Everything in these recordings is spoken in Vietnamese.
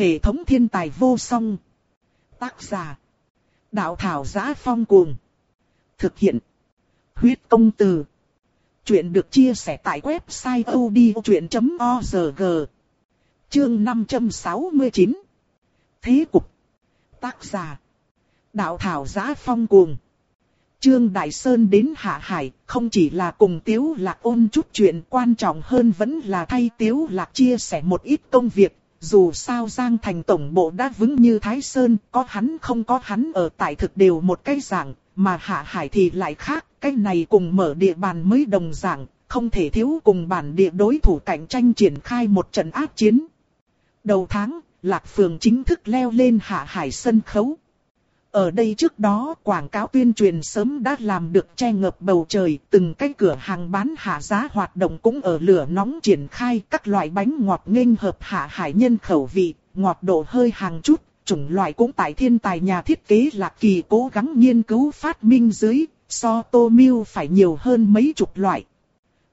Hệ thống thiên tài vô song. Tác giả. Đạo thảo giá phong cuồng. Thực hiện. Huyết công từ. Chuyện được chia sẻ tại website odchuyện.org. Chương 569. Thế cục. Tác giả. Đạo thảo giá phong cuồng. Trương Đại Sơn đến Hạ Hải, không chỉ là cùng Tiếu Lạc ôn chút chuyện quan trọng hơn vẫn là thay Tiếu Lạc chia sẻ một ít công việc. Dù sao Giang Thành Tổng Bộ đã vững như Thái Sơn, có hắn không có hắn ở tại thực đều một cái dạng, mà Hạ Hải thì lại khác, cái này cùng mở địa bàn mới đồng dạng, không thể thiếu cùng bản địa đối thủ cạnh tranh triển khai một trận áp chiến. Đầu tháng, Lạc Phường chính thức leo lên Hạ Hải sân khấu. Ở đây trước đó quảng cáo tuyên truyền sớm đã làm được che ngập bầu trời, từng cái cửa hàng bán hạ giá hoạt động cũng ở lửa nóng triển khai các loại bánh ngọt nghênh hợp hạ hải nhân khẩu vị, ngọt độ hơi hàng chút, chủng loại cũng tại thiên tài nhà thiết kế lạc kỳ cố gắng nghiên cứu phát minh dưới, so tô miêu phải nhiều hơn mấy chục loại.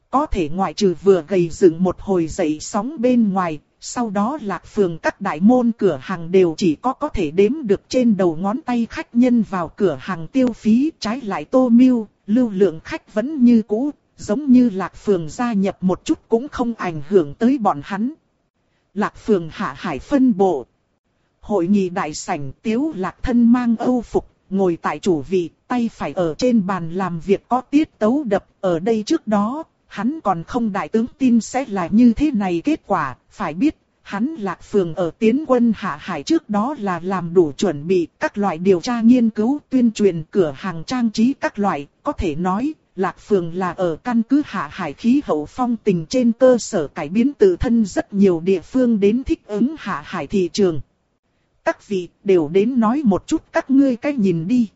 Có thể ngoại trừ vừa gầy dựng một hồi dậy sóng bên ngoài, sau đó lạc phường các đại môn cửa hàng đều chỉ có có thể đếm được trên đầu ngón tay khách nhân vào cửa hàng tiêu phí trái lại tô miêu, lưu lượng khách vẫn như cũ, giống như lạc phường gia nhập một chút cũng không ảnh hưởng tới bọn hắn. Lạc phường hạ hải phân bộ. Hội nghị đại sảnh tiếu lạc thân mang âu phục, ngồi tại chủ vị, tay phải ở trên bàn làm việc có tiết tấu đập, ở đây trước đó, hắn còn không đại tướng tin sẽ là như thế này kết quả, phải biết, hắn lạc phường ở tiến quân hạ hải trước đó là làm đủ chuẩn bị các loại điều tra nghiên cứu tuyên truyền cửa hàng trang trí các loại, có thể nói, lạc phường là ở căn cứ hạ hải khí hậu phong tình trên cơ sở cải biến tự thân rất nhiều địa phương đến thích ứng hạ hải thị trường. Các vị đều đến nói một chút các ngươi cách nhìn đi.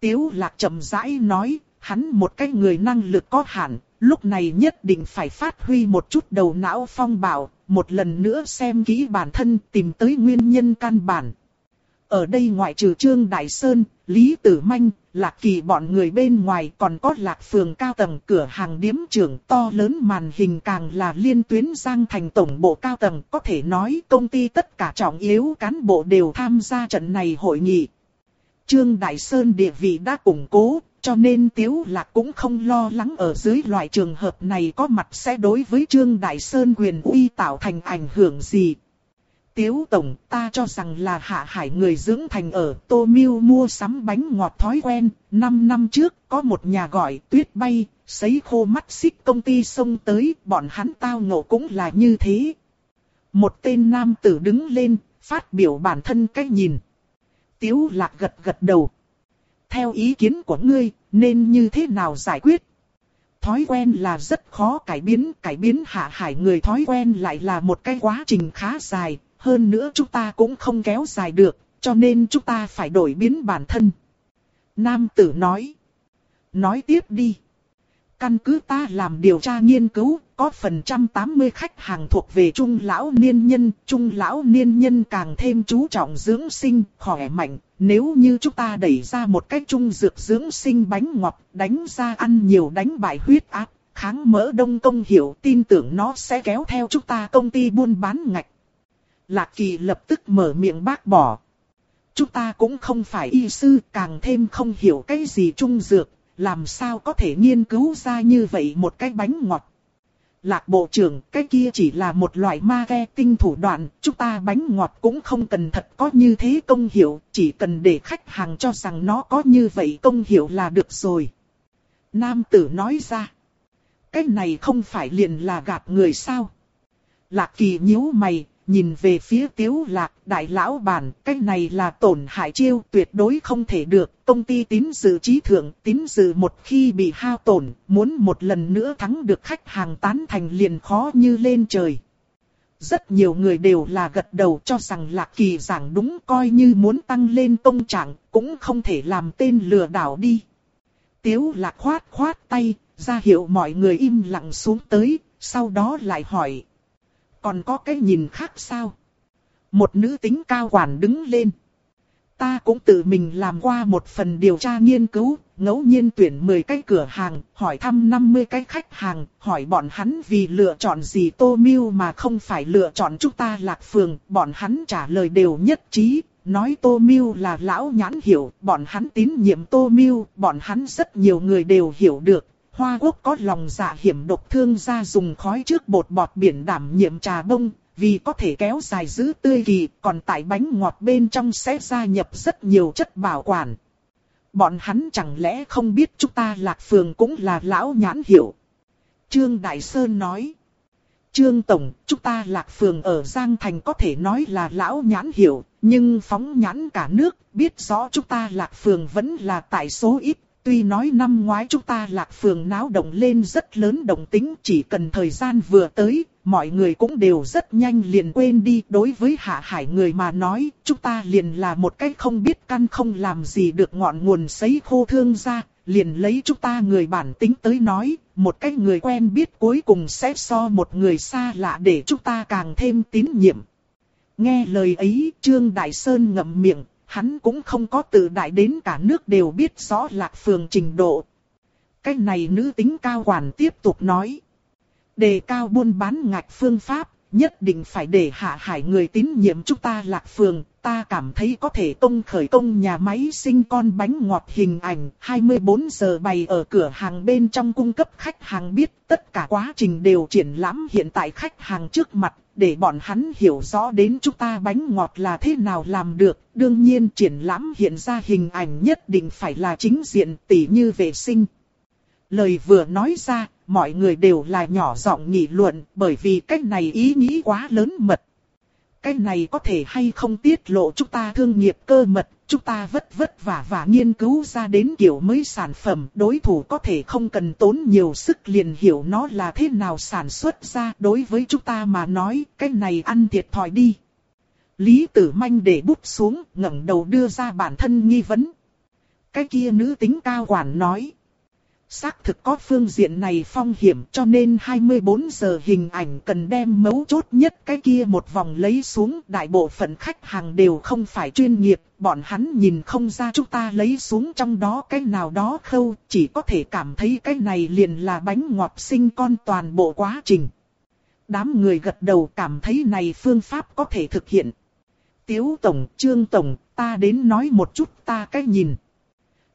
Tiếu lạc chậm rãi nói, hắn một cái người năng lực có hạn, lúc này nhất định phải phát huy một chút đầu não phong bảo, một lần nữa xem kỹ bản thân tìm tới nguyên nhân căn bản. Ở đây ngoại trừ Trương Đại Sơn, Lý Tử Manh, Lạc Kỳ bọn người bên ngoài còn có Lạc Phường cao tầng cửa hàng điếm trưởng to lớn màn hình càng là liên tuyến giang thành tổng bộ cao tầng. Có thể nói công ty tất cả trọng yếu cán bộ đều tham gia trận này hội nghị. Trương Đại Sơn địa vị đã củng cố, cho nên Tiếu Lạc cũng không lo lắng ở dưới loại trường hợp này có mặt sẽ đối với Trương Đại Sơn quyền uy tạo thành ảnh hưởng gì. Tiếu Tổng ta cho rằng là hạ hải người dưỡng thành ở Tô Miêu mua sắm bánh ngọt thói quen. Năm năm trước có một nhà gọi tuyết bay, sấy khô mắt xích công ty xông tới, bọn hắn tao ngộ cũng là như thế. Một tên nam tử đứng lên, phát biểu bản thân cách nhìn. Tiếu Lạc gật gật đầu. Theo ý kiến của ngươi, nên như thế nào giải quyết? Thói quen là rất khó cải biến, cải biến hạ hải người thói quen lại là một cái quá trình khá dài, hơn nữa chúng ta cũng không kéo dài được, cho nên chúng ta phải đổi biến bản thân. Nam tử nói. Nói tiếp đi. Căn cứ ta làm điều tra nghiên cứu, có phần trăm 80 khách hàng thuộc về trung lão niên nhân, trung lão niên nhân càng thêm chú trọng dưỡng sinh, khỏe mạnh. Nếu như chúng ta đẩy ra một cách trung dược dưỡng sinh bánh ngọt, đánh ra ăn nhiều đánh bại huyết áp, kháng mỡ đông công hiểu tin tưởng nó sẽ kéo theo chúng ta công ty buôn bán ngạch. Lạc kỳ lập tức mở miệng bác bỏ. Chúng ta cũng không phải y sư, càng thêm không hiểu cái gì trung dược, làm sao có thể nghiên cứu ra như vậy một cái bánh ngọt. Lạc bộ trưởng, cái kia chỉ là một loại ma ghe tinh thủ đoạn, chúng ta bánh ngọt cũng không cần thật có như thế công hiệu, chỉ cần để khách hàng cho rằng nó có như vậy công hiệu là được rồi. Nam tử nói ra, cái này không phải liền là gạt người sao. Lạc kỳ nhíu mày, nhìn về phía tiếu lạc, đại lão bản, cái này là tổn hại chiêu tuyệt đối không thể được, công ty tín dự trí thượng, tín dự một khi bị hao tổn, muốn một lần nữa thắng được khách hàng tán thành liền khó như lên trời. Rất nhiều người đều là gật đầu cho rằng lạc kỳ giảng đúng coi như muốn tăng lên công trạng, cũng không thể làm tên lừa đảo đi. Tiếu lạc khoát khoát tay, ra hiệu mọi người im lặng xuống tới, sau đó lại hỏi. Còn có cái nhìn khác sao? Một nữ tính cao quản đứng lên. ta cũng tự mình làm qua một phần điều tra nghiên cứu, ngẫu nhiên tuyển 10 cái cửa hàng, hỏi thăm 50 cái khách hàng, hỏi bọn hắn vì lựa chọn gì Tô Miêu mà không phải lựa chọn chúng ta Lạc Phường, bọn hắn trả lời đều nhất trí, nói Tô Miêu là lão nhãn hiểu, bọn hắn tín nhiệm Tô Miêu, bọn hắn rất nhiều người đều hiểu được. Hoa Quốc có lòng dạ hiểm độc thương gia dùng khói trước bột bọt biển đảm nhiệm trà bông, vì có thể kéo dài giữ tươi kỳ, còn tại bánh ngọt bên trong sẽ gia nhập rất nhiều chất bảo quản. Bọn hắn chẳng lẽ không biết chúng ta lạc phường cũng là lão nhãn hiểu. Trương Đại Sơn nói. Trương Tổng, chúng ta lạc phường ở Giang Thành có thể nói là lão nhãn hiểu, nhưng phóng nhãn cả nước, biết rõ chúng ta lạc phường vẫn là tại số ít. Tuy nói năm ngoái chúng ta lạc phường náo động lên rất lớn đồng tính chỉ cần thời gian vừa tới, mọi người cũng đều rất nhanh liền quên đi. Đối với hạ hải người mà nói, chúng ta liền là một cái không biết căn không làm gì được ngọn nguồn sấy khô thương ra. Liền lấy chúng ta người bản tính tới nói, một cái người quen biết cuối cùng sẽ so một người xa lạ để chúng ta càng thêm tín nhiệm. Nghe lời ấy, Trương Đại Sơn ngậm miệng, hắn cũng không có tự đại đến cả nước đều biết rõ lạc phường trình độ. Cái này nữ tính cao quản tiếp tục nói. Đề cao buôn bán ngạch phương pháp, nhất định phải để hạ hải người tín nhiệm chúng ta lạc phường. Ta cảm thấy có thể công khởi công nhà máy sinh con bánh ngọt hình ảnh 24 giờ bày ở cửa hàng bên trong cung cấp khách hàng biết tất cả quá trình đều triển lãm hiện tại khách hàng trước mặt để bọn hắn hiểu rõ đến chúng ta bánh ngọt là thế nào làm được. Đương nhiên triển lãm hiện ra hình ảnh nhất định phải là chính diện tỉ như vệ sinh. Lời vừa nói ra, mọi người đều là nhỏ giọng nghị luận bởi vì cách này ý nghĩ quá lớn mật. Cái này có thể hay không tiết lộ chúng ta thương nghiệp cơ mật, chúng ta vất vất vả và nghiên cứu ra đến kiểu mới sản phẩm. Đối thủ có thể không cần tốn nhiều sức liền hiểu nó là thế nào sản xuất ra. Đối với chúng ta mà nói, cái này ăn thiệt thòi đi. Lý Tử Manh để bút xuống, ngẩng đầu đưa ra bản thân nghi vấn. Cái kia nữ tính cao quản nói. Xác thực có phương diện này phong hiểm cho nên 24 giờ hình ảnh cần đem mấu chốt nhất cái kia một vòng lấy xuống. Đại bộ phận khách hàng đều không phải chuyên nghiệp, bọn hắn nhìn không ra chúng ta lấy xuống trong đó cái nào đó khâu, chỉ có thể cảm thấy cái này liền là bánh ngọt sinh con toàn bộ quá trình. Đám người gật đầu cảm thấy này phương pháp có thể thực hiện. Tiếu Tổng, Trương Tổng, ta đến nói một chút ta cái nhìn.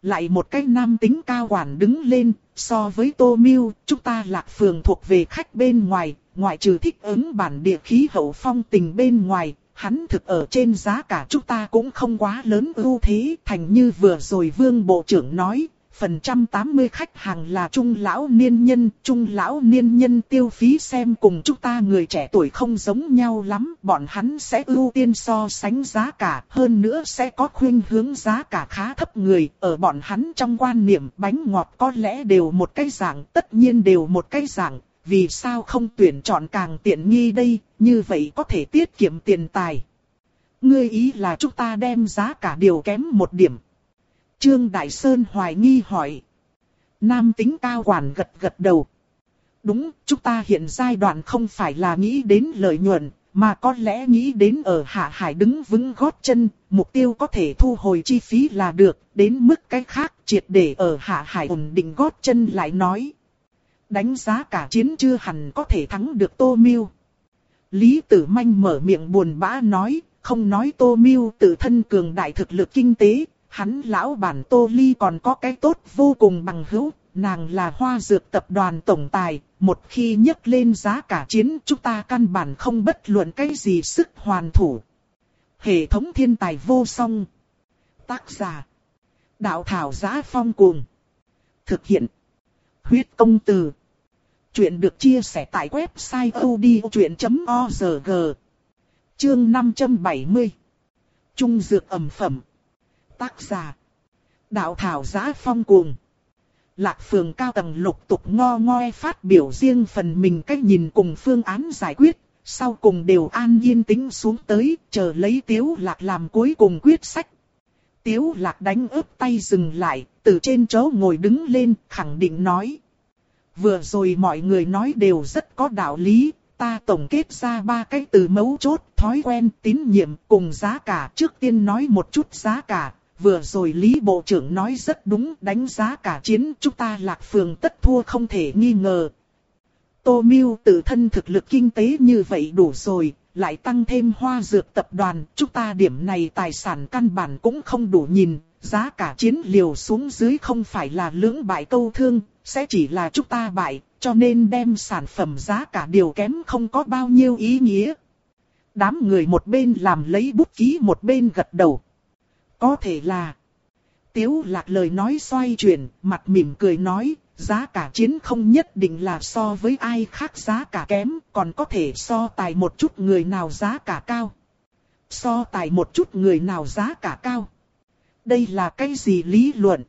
Lại một cái nam tính cao quản đứng lên, so với Tô Miêu, chúng ta lạc phường thuộc về khách bên ngoài, ngoại trừ thích ứng bản địa khí hậu phong tình bên ngoài, hắn thực ở trên giá cả chúng ta cũng không quá lớn ưu thế. Thành như vừa rồi Vương Bộ trưởng nói, phần trăm 80 khách hàng là trung lão niên nhân, trung lão niên nhân tiêu phí xem cùng chúng ta người trẻ tuổi không giống nhau lắm, bọn hắn sẽ ưu tiên so sánh giá cả, hơn nữa sẽ có khuyên hướng giá cả khá thấp người, ở bọn hắn trong quan niệm bánh ngọt có lẽ đều một cái dạng, tất nhiên đều một cái dạng, vì sao không tuyển chọn càng tiện nghi đây, như vậy có thể tiết kiệm tiền tài. Ngươi ý là chúng ta đem giá cả điều kém một điểm. Trương Đại Sơn hoài nghi hỏi. Nam tính cao quản gật gật đầu. Đúng, chúng ta hiện giai đoạn không phải là nghĩ đến lợi nhuận, mà có lẽ nghĩ đến ở hạ hải đứng vững gót chân, mục tiêu có thể thu hồi chi phí là được, đến mức cái khác triệt để ở hạ hải ổn định gót chân lại nói. Đánh giá cả chiến chưa hẳn có thể thắng được Tô Miêu. Lý Tử Manh mở miệng buồn bã nói, không nói Tô Miêu tự thân cường đại thực lực kinh tế, hắn lão bản Tô Ly còn có cái tốt vô cùng bằng hữu, nàng là hoa dược tập đoàn tổng tài, một khi nhấc lên giá cả chiến chúng ta căn bản không bất luận cái gì sức hoàn thủ. Hệ thống thiên tài vô song. Tác giả. Đạo thảo giá phong cuồng. Thực hiện. Huyết công từ. Chuyện được chia sẻ tại website odchuyện.org. Chương 570. Trung dược ẩm phẩm. Tác giả. Đạo thảo giá phong cuồng. Lạc phường cao tầng lục tục ngo ngoe phát biểu riêng phần mình cách nhìn cùng phương án giải quyết. Sau cùng đều an yên tĩnh xuống tới, chờ lấy tiếu lạc làm cuối cùng quyết sách. Tiếu lạc đánh ướp tay dừng lại, từ trên chỗ ngồi đứng lên, khẳng định nói. Vừa rồi mọi người nói đều rất có đạo lý, ta tổng kết ra ba cái từ mấu chốt, thói quen, tín nhiệm cùng giá cả. Trước tiên nói một chút giá cả, vừa rồi Lý Bộ trưởng nói rất đúng, đánh giá cả chiến chúng ta lạc phường tất thua không thể nghi ngờ. Tô Miêu tự thân thực lực kinh tế như vậy đủ rồi, lại tăng thêm hoa dược tập đoàn, chúng ta điểm này tài sản căn bản cũng không đủ nhìn, giá cả chiến liều xuống dưới không phải là lưỡng bại câu thương, sẽ chỉ là chúng ta bại, cho nên đem sản phẩm giá cả điều kém không có bao nhiêu ý nghĩa. Đám người một bên làm lấy bút ký một bên gật đầu. Có thể là... Tiếu lạc lời nói xoay chuyển, mặt mỉm cười nói, giá cả chiến không nhất định là so với ai khác giá cả kém, còn có thể so tài một chút người nào giá cả cao. So tài một chút người nào giá cả cao. Đây là cái gì lý luận?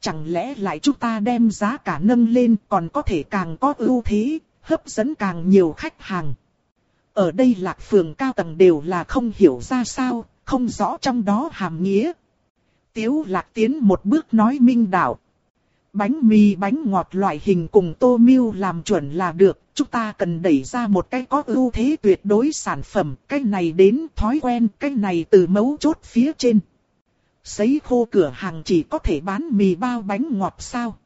Chẳng lẽ lại chúng ta đem giá cả nâng lên còn có thể càng có ưu thế, hấp dẫn càng nhiều khách hàng. Ở đây lạc phường cao tầng đều là không hiểu ra sao, không rõ trong đó hàm nghĩa. Tiếu lạc tiến một bước nói minh đạo. Bánh mì bánh ngọt loại hình cùng tô miêu làm chuẩn là được, chúng ta cần đẩy ra một cái có ưu thế tuyệt đối sản phẩm, cái này đến thói quen, cái này từ mấu chốt phía trên. Sấy khô cửa hàng chỉ có thể bán mì bao bánh ngọt sao?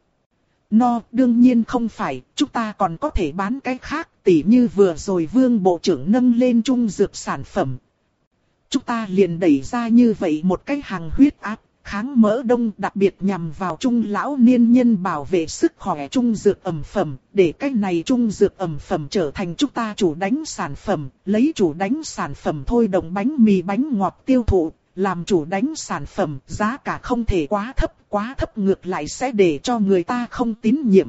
No, đương nhiên không phải, chúng ta còn có thể bán cái khác, tỉ như vừa rồi vương bộ trưởng nâng lên trung dược sản phẩm. Chúng ta liền đẩy ra như vậy một cái hàng huyết áp, kháng mỡ đông đặc biệt nhằm vào trung lão niên nhân bảo vệ sức khỏe trung dược ẩm phẩm, để cái này trung dược ẩm phẩm trở thành chúng ta chủ đánh sản phẩm, lấy chủ đánh sản phẩm thôi đồng bánh mì bánh ngọt tiêu thụ, làm chủ đánh sản phẩm, giá cả không thể quá thấp, quá thấp ngược lại sẽ để cho người ta không tín nhiệm.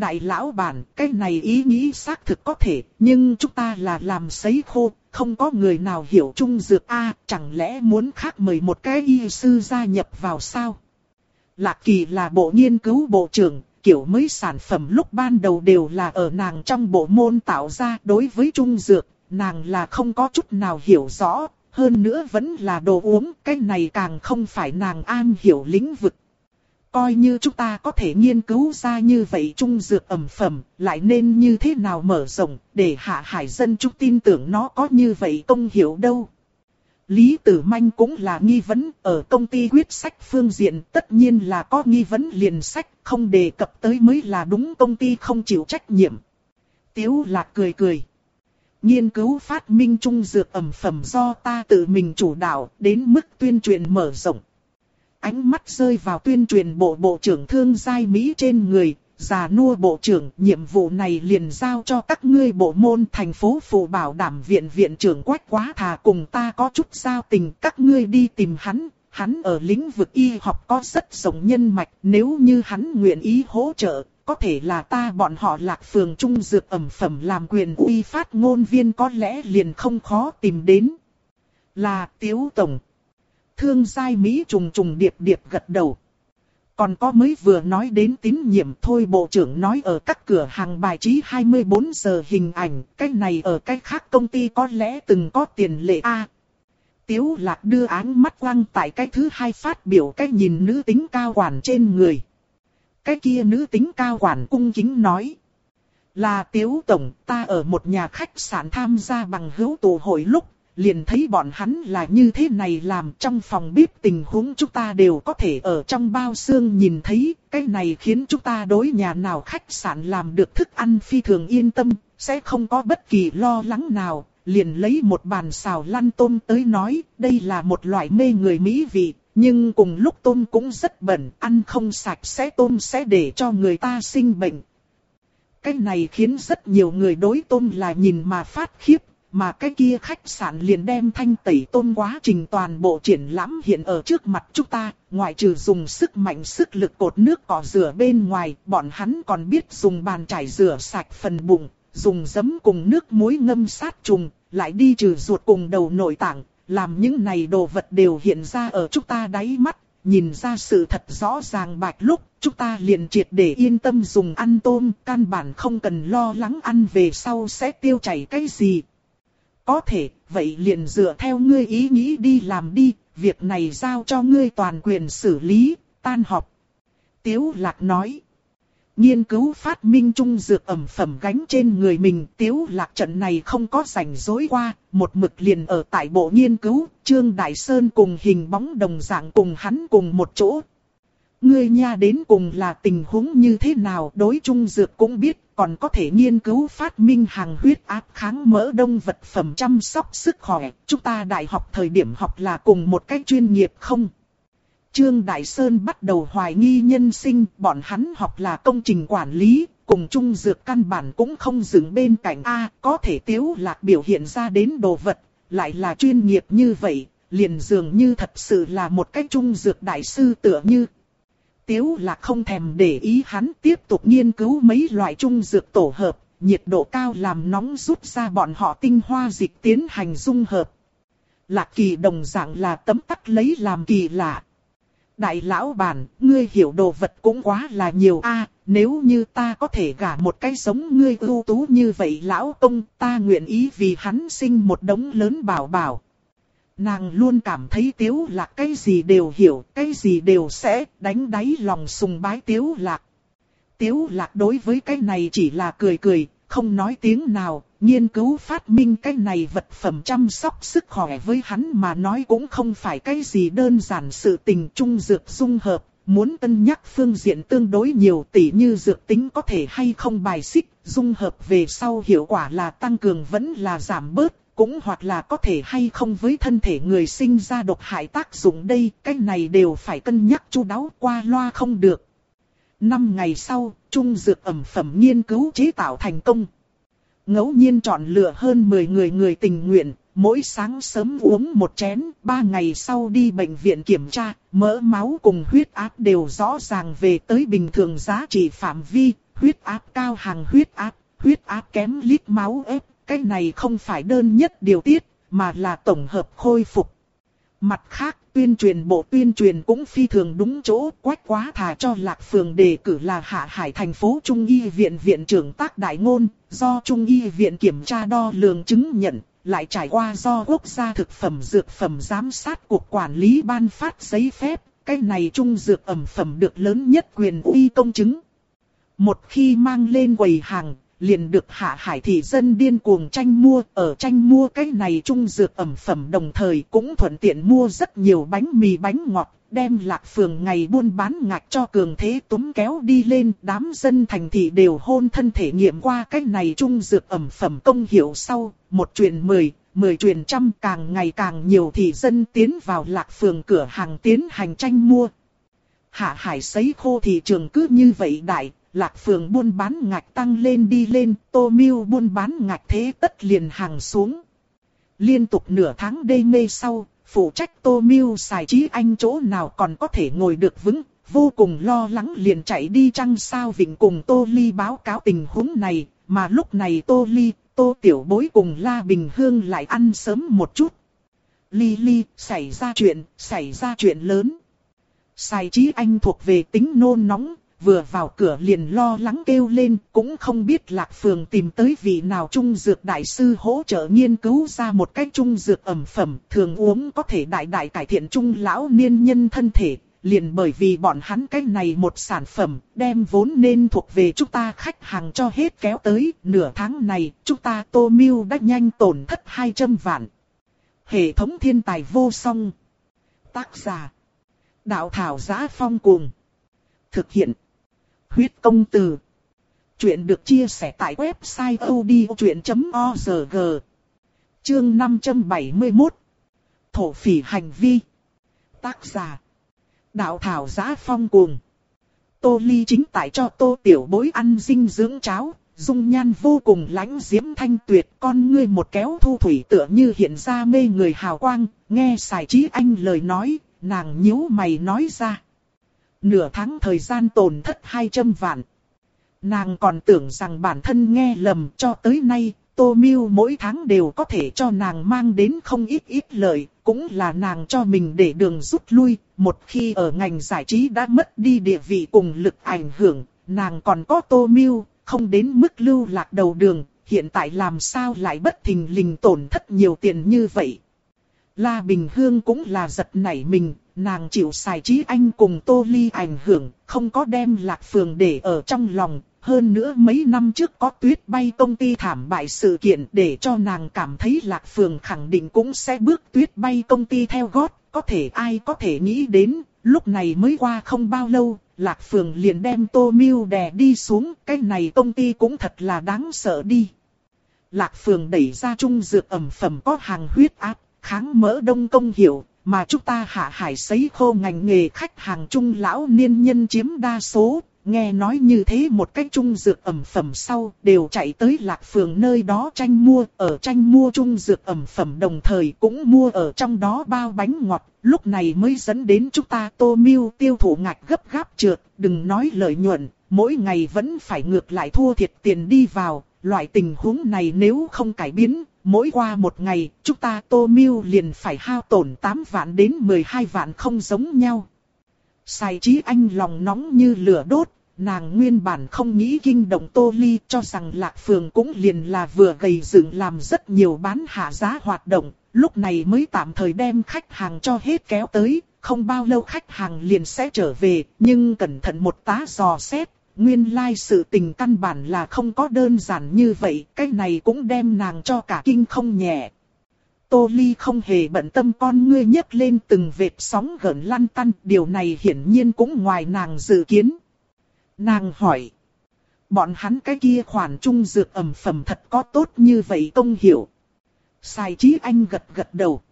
Đại lão bản, cái này ý nghĩ xác thực có thể, nhưng chúng ta là làm sấy khô, không có người nào hiểu trung dược A, chẳng lẽ muốn khác mời một cái y sư gia nhập vào sao? Lạc kỳ là bộ nghiên cứu bộ trưởng, kiểu mới sản phẩm lúc ban đầu đều là ở nàng trong bộ môn tạo ra đối với trung dược, nàng là không có chút nào hiểu rõ, hơn nữa vẫn là đồ uống, cái này càng không phải nàng an hiểu lĩnh vực. Coi như chúng ta có thể nghiên cứu ra như vậy trung dược ẩm phẩm, lại nên như thế nào mở rộng, để hạ hải dân chúng tin tưởng nó có như vậy công hiểu đâu. Lý Tử Manh cũng là nghi vấn, ở công ty quyết sách phương diện tất nhiên là có nghi vấn liền sách, không đề cập tới mới là đúng công ty không chịu trách nhiệm. Tiếu lạc cười cười. Nghiên cứu phát minh trung dược ẩm phẩm do ta tự mình chủ đạo, đến mức tuyên truyền mở rộng. Ánh mắt rơi vào tuyên truyền bộ bộ trưởng thương giai Mỹ trên người, già nua bộ trưởng, nhiệm vụ này liền giao cho các ngươi bộ môn thành phố phụ bảo đảm viện viện trưởng quách quá thà cùng ta có chút giao tình, các ngươi đi tìm hắn, hắn ở lĩnh vực y học có rất rộng nhân mạch, nếu như hắn nguyện ý hỗ trợ, có thể là ta bọn họ lạc phường trung dược ẩm phẩm làm quyền uy phát ngôn viên có lẽ liền không khó tìm đến. Là Tiếu Tổng. Thương giai Mỹ trùng trùng điệp điệp gật đầu. Còn có mới vừa nói đến tín nhiệm thôi Bộ trưởng nói ở các cửa hàng bài trí 24 giờ hình ảnh, cái này ở cái khác công ty có lẽ từng có tiền lệ A. Tiếu lạc đưa áng mắt quăng tại cái thứ hai phát biểu cái nhìn nữ tính cao quản trên người. Cái kia nữ tính cao quản cung kính nói. Là tiếu tổng ta ở một nhà khách sạn tham gia bằng hữu tụ hội lúc, liền thấy bọn hắn là như thế này làm trong phòng bếp tình huống chúng ta đều có thể ở trong bao xương nhìn thấy, cái này khiến chúng ta đối nhà nào khách sạn làm được thức ăn phi thường yên tâm, sẽ không có bất kỳ lo lắng nào, liền lấy một bàn xào lăn tôm tới nói, đây là một loại mê người mỹ vị, nhưng cùng lúc tôm cũng rất bẩn, ăn không sạch sẽ tôm sẽ để cho người ta sinh bệnh. Cái này khiến rất nhiều người đối tôm là nhìn mà phát khiếp, mà cái kia khách sạn liền đem thanh tẩy tôn quá trình toàn bộ triển lãm hiện ở trước mặt chúng ta, ngoại trừ dùng sức mạnh sức lực cột nước cỏ rửa bên ngoài, bọn hắn còn biết dùng bàn chải rửa sạch phần bụng, dùng giấm cùng nước muối ngâm sát trùng, lại đi trừ ruột cùng đầu nội tạng, làm những này đồ vật đều hiện ra ở chúng ta đáy mắt, nhìn ra sự thật rõ ràng bạch lúc, chúng ta liền triệt để yên tâm dùng ăn tôm, căn bản không cần lo lắng ăn về sau sẽ tiêu chảy cái gì. Có thể, vậy liền dựa theo ngươi ý nghĩ đi làm đi, việc này giao cho ngươi toàn quyền xử lý, tan họp. Tiếu lạc nói. nghiên cứu phát minh trung dược ẩm phẩm gánh trên người mình. Tiếu lạc trận này không có rảnh rối qua, một mực liền ở tại bộ nghiên cứu, Trương Đại Sơn cùng hình bóng đồng dạng cùng hắn cùng một chỗ. Ngươi nha đến cùng là tình huống như thế nào đối trung dược cũng biết, còn có thể nghiên cứu phát minh hàng huyết áp kháng mỡ đông vật phẩm chăm sóc sức khỏe. Chúng ta đại học thời điểm học là cùng một cách chuyên nghiệp không? Trương Đại Sơn bắt đầu hoài nghi nhân sinh, bọn hắn học là công trình quản lý, cùng chung dược căn bản cũng không dừng bên cạnh A, có thể tiếu lạc biểu hiện ra đến đồ vật, lại là chuyên nghiệp như vậy, liền dường như thật sự là một cách chung dược đại sư tựa như. Tiếu là không thèm để ý hắn tiếp tục nghiên cứu mấy loại trung dược tổ hợp, nhiệt độ cao làm nóng rút ra bọn họ tinh hoa dịch tiến hành dung hợp. Lạc kỳ đồng dạng là tấm tắc lấy làm kỳ lạ. Đại lão bản, ngươi hiểu đồ vật cũng quá là nhiều a. nếu như ta có thể gả một cái giống ngươi ưu tú như vậy lão công, ta nguyện ý vì hắn sinh một đống lớn bảo bảo. Nàng luôn cảm thấy tiếu lạc cái gì đều hiểu, cái gì đều sẽ đánh đáy lòng sùng bái tiếu lạc. Tiếu lạc đối với cái này chỉ là cười cười, không nói tiếng nào, nghiên cứu phát minh cái này vật phẩm chăm sóc sức khỏe với hắn mà nói cũng không phải cái gì đơn giản sự tình trung dược dung hợp, muốn cân nhắc phương diện tương đối nhiều tỷ như dược tính có thể hay không bài xích, dung hợp về sau hiệu quả là tăng cường vẫn là giảm bớt, cũng hoặc là có thể hay không với thân thể người sinh ra độc hại tác dụng đây, cái này đều phải cân nhắc chu đáo qua loa không được. Năm ngày sau, trung dược ẩm phẩm nghiên cứu chế tạo thành công. Ngẫu nhiên chọn lựa hơn 10 người người tình nguyện, mỗi sáng sớm uống một chén, ba ngày sau đi bệnh viện kiểm tra, mỡ máu cùng huyết áp đều rõ ràng về tới bình thường giá trị phạm vi, huyết áp cao hàng huyết áp, huyết áp kém lít máu ép, cái này không phải đơn nhất điều tiết, mà là tổng hợp khôi phục. Mặt khác, tuyên truyền bộ tuyên truyền cũng phi thường đúng chỗ, quách quá thà cho Lạc Phường đề cử là Hạ Hải thành phố Trung y viện viện trưởng tác đại ngôn, do Trung y viện kiểm tra đo lường chứng nhận, lại trải qua do quốc gia thực phẩm dược phẩm giám sát cuộc quản lý ban phát giấy phép, cái này trung dược ẩm phẩm được lớn nhất quyền uy công chứng. Một khi mang lên quầy hàng, liền được hạ hải thị dân điên cuồng tranh mua, ở tranh mua cái này trung dược ẩm phẩm đồng thời cũng thuận tiện mua rất nhiều bánh mì bánh ngọt, đem lạc phường ngày buôn bán ngạch cho cường thế túm kéo đi lên, đám dân thành thị đều hôn thân thể nghiệm qua cái này trung dược ẩm phẩm công hiệu sau, một truyền mười, mười truyền trăm càng ngày càng nhiều thị dân tiến vào lạc phường cửa hàng tiến hành tranh mua. Hạ hải sấy khô thị trường cứ như vậy đại, lạc phường buôn bán ngạch tăng lên đi lên, tô miêu buôn bán ngạch thế tất liền hàng xuống. Liên tục nửa tháng đê mê sau, phụ trách tô miêu xài trí anh chỗ nào còn có thể ngồi được vững, vô cùng lo lắng liền chạy đi chăng sao vịnh cùng tô ly báo cáo tình huống này, mà lúc này tô ly, tô tiểu bối cùng la bình hương lại ăn sớm một chút. Ly ly, xảy ra chuyện, xảy ra chuyện lớn. Xài trí anh thuộc về tính nôn nóng, vừa vào cửa liền lo lắng kêu lên, cũng không biết lạc phường tìm tới vị nào trung dược đại sư hỗ trợ nghiên cứu ra một cách trung dược ẩm phẩm, thường uống có thể đại đại cải thiện trung lão niên nhân thân thể. Liền bởi vì bọn hắn cái này một sản phẩm, đem vốn nên thuộc về chúng ta khách hàng cho hết kéo tới, nửa tháng này, chúng ta tô miêu đã nhanh tổn thất 200 vạn. Hệ thống thiên tài vô song. Tác giả. Đạo thảo giá phong cuồng. Thực hiện huyết công từ. Chuyện được chia sẻ tại website odchuyện.org. Chương 571. Thổ phỉ hành vi. Tác giả. Đạo thảo giá phong cuồng. Tô Ly chính tại cho tô tiểu bối ăn dinh dưỡng cháo, dung nhan vô cùng lãnh diễm thanh tuyệt, con ngươi một kéo thu thủy tựa như hiện ra mê người hào quang, nghe xài trí anh lời nói, nàng nhíu mày nói ra. Nửa tháng thời gian tổn thất 200 vạn. Nàng còn tưởng rằng bản thân nghe lầm cho tới nay, Tô Miu mỗi tháng đều có thể cho nàng mang đến không ít ít lợi, cũng là nàng cho mình để đường rút lui, một khi ở ngành giải trí đã mất đi địa vị cùng lực ảnh hưởng, nàng còn có Tô Miu, không đến mức lưu lạc đầu đường, hiện tại làm sao lại bất thình lình tổn thất nhiều tiền như vậy. La Bình Hương cũng là giật nảy mình, nàng chịu xài trí anh cùng Tô Ly ảnh hưởng, không có đem Lạc Phường để ở trong lòng. Hơn nữa mấy năm trước có tuyết bay công ty thảm bại sự kiện để cho nàng cảm thấy Lạc Phường khẳng định cũng sẽ bước tuyết bay công ty theo gót. Có thể ai có thể nghĩ đến, lúc này mới qua không bao lâu, Lạc Phường liền đem Tô Miêu đè đi xuống, cái này công ty cũng thật là đáng sợ đi. Lạc Phường đẩy ra trung dược ẩm phẩm có hàng huyết áp, kháng mỡ đông công hiệu, mà chúng ta hạ hải sấy khô ngành nghề khách hàng trung lão niên nhân chiếm đa số, nghe nói như thế một cách trung dược ẩm phẩm sau đều chạy tới lạc phường nơi đó tranh mua, ở tranh mua trung dược ẩm phẩm đồng thời cũng mua ở trong đó bao bánh ngọt, lúc này mới dẫn đến chúng ta tô miêu tiêu thụ ngạch gấp gáp trượt, đừng nói lợi nhuận, mỗi ngày vẫn phải ngược lại thua thiệt tiền đi vào, loại tình huống này nếu không cải biến, mỗi qua một ngày, chúng ta tô miêu liền phải hao tổn 8 vạn đến 12 vạn không giống nhau. Sai trí anh lòng nóng như lửa đốt, nàng nguyên bản không nghĩ kinh động Tô Ly cho rằng Lạc Phường cũng liền là vừa gầy dựng làm rất nhiều bán hạ giá hoạt động, lúc này mới tạm thời đem khách hàng cho hết kéo tới, không bao lâu khách hàng liền sẽ trở về, nhưng cẩn thận một tá dò xét, nguyên lai sự tình căn bản là không có đơn giản như vậy, cái này cũng đem nàng cho cả kinh không nhẹ. Tô Ly không hề bận tâm con ngươi nhấc lên từng vệt sóng gợn lăn tăn, điều này hiển nhiên cũng ngoài nàng dự kiến. Nàng hỏi, bọn hắn cái kia khoản trung dược ẩm phẩm thật có tốt như vậy công hiểu. Sai trí anh gật gật đầu.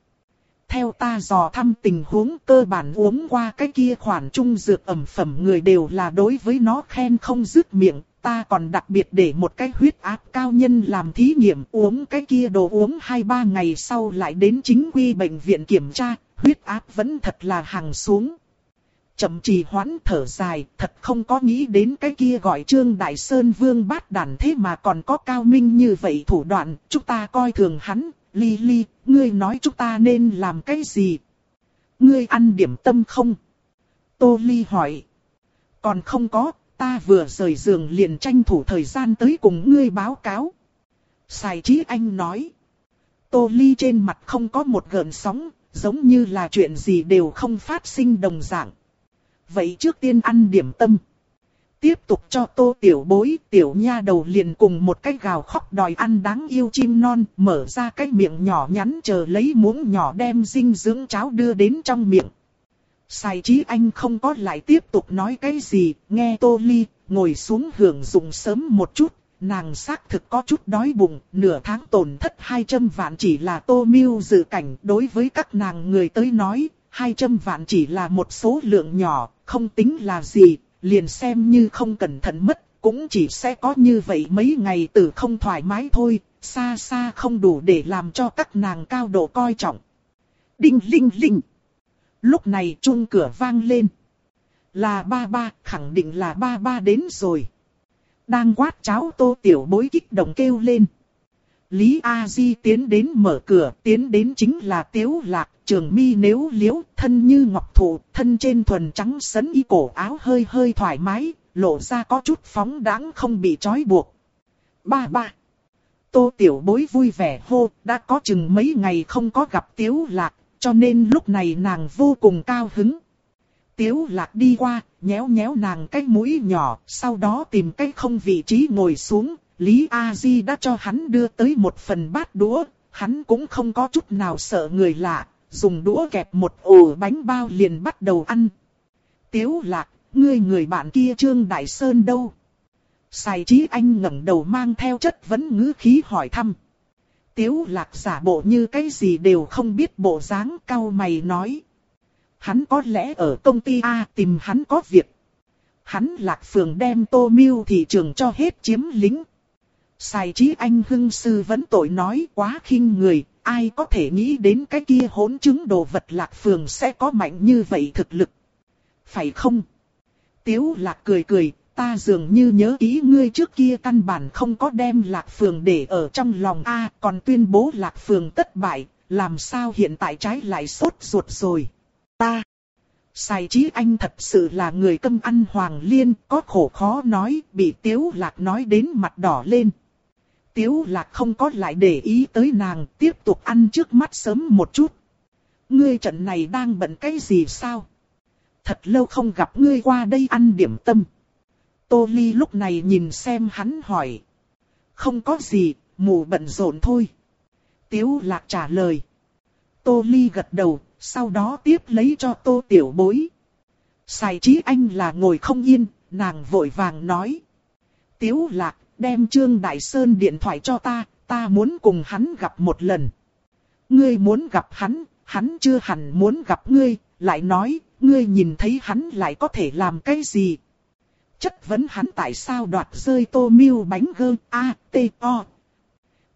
Theo ta dò thăm tình huống cơ bản uống qua cái kia khoản trung dược ẩm phẩm người đều là đối với nó khen không dứt miệng. Ta còn đặc biệt để một cái huyết áp cao nhân làm thí nghiệm uống cái kia đồ uống 2-3 ngày sau lại đến chính quy bệnh viện kiểm tra, huyết áp vẫn thật là hàng xuống. Chậm trì hoãn thở dài, thật không có nghĩ đến cái kia gọi Trương Đại Sơn Vương bát đàn thế mà còn có cao minh như vậy thủ đoạn, chúng ta coi thường hắn, Ly Ly, ngươi nói chúng ta nên làm cái gì? Ngươi ăn điểm tâm không? Tô Ly hỏi. Còn không có, ta vừa rời giường liền tranh thủ thời gian tới cùng ngươi báo cáo. Sài Chí Anh nói. Tô Ly trên mặt không có một gợn sóng, giống như là chuyện gì đều không phát sinh đồng dạng. Vậy trước tiên ăn điểm tâm. Tiếp tục cho tô tiểu bối, tiểu nha đầu liền cùng một cái gào khóc đòi ăn đáng yêu chim non, mở ra cái miệng nhỏ nhắn chờ lấy muỗng nhỏ đem dinh dưỡng cháo đưa đến trong miệng. Sai trí anh không có lại tiếp tục nói cái gì, nghe tô ly, ngồi xuống hưởng dụng sớm một chút, nàng xác thực có chút đói bụng, nửa tháng tổn thất 200 vạn chỉ là tô miêu dự cảnh, đối với các nàng người tới nói, 200 vạn chỉ là một số lượng nhỏ, không tính là gì, liền xem như không cẩn thận mất, cũng chỉ sẽ có như vậy mấy ngày tử không thoải mái thôi, xa xa không đủ để làm cho các nàng cao độ coi trọng. Đinh linh linh. Lúc này chuông cửa vang lên. Là ba ba, khẳng định là ba ba đến rồi. Đang quát cháo tô tiểu bối kích động kêu lên. Lý A Di tiến đến mở cửa, tiến đến chính là Tiếu Lạc, trường mi nếu liễu, thân như ngọc thụ, thân trên thuần trắng sấn y cổ áo hơi hơi thoải mái, lộ ra có chút phóng đáng không bị trói buộc. Ba ba. Tô tiểu bối vui vẻ hô, đã có chừng mấy ngày không có gặp Tiếu Lạc, cho nên lúc này nàng vô cùng cao hứng. Tiếu Lạc đi qua, nhéo nhéo nàng cái mũi nhỏ, sau đó tìm cái không vị trí ngồi xuống, Lý A Di đã cho hắn đưa tới một phần bát đũa, hắn cũng không có chút nào sợ người lạ, dùng đũa kẹp một ổ bánh bao liền bắt đầu ăn. Tiếu lạc, ngươi người bạn kia Trương Đại Sơn đâu? Sai trí anh ngẩng đầu mang theo chất vấn ngữ khí hỏi thăm. Tiếu lạc giả bộ như cái gì đều không biết bộ dáng cao mày nói. Hắn có lẽ ở công ty A tìm hắn có việc. Hắn lạc phường đem tô miêu thị trường cho hết chiếm lính. Sai trí anh hưng sư vẫn tội nói quá khinh người, ai có thể nghĩ đến cái kia hỗn chứng đồ vật lạc phường sẽ có mạnh như vậy thực lực. Phải không? Tiếu lạc cười cười, ta dường như nhớ kỹ ngươi trước kia căn bản không có đem lạc phường để ở trong lòng A còn tuyên bố lạc phường tất bại, làm sao hiện tại trái lại sốt ruột rồi. Ta! Sai trí anh thật sự là người câm ăn hoàng liên, có khổ khó nói, bị tiếu lạc nói đến mặt đỏ lên. Tiếu lạc không có lại để ý tới nàng, tiếp tục ăn trước mắt sớm một chút. Ngươi trận này đang bận cái gì sao? Thật lâu không gặp ngươi qua đây ăn điểm tâm. Tô Ly lúc này nhìn xem hắn hỏi. Không có gì, mù bận rộn thôi. Tiếu lạc trả lời. Tô Ly gật đầu, sau đó tiếp lấy cho tô tiểu bối. Xài trí anh là ngồi không yên, nàng vội vàng nói. Tiếu lạc, đem Trương Đại Sơn điện thoại cho ta, ta muốn cùng hắn gặp một lần. Ngươi muốn gặp hắn, hắn chưa hẳn muốn gặp ngươi, lại nói, ngươi nhìn thấy hắn lại có thể làm cái gì? Chất vấn hắn tại sao đoạt rơi tô miêu bánh gơ A, T, O.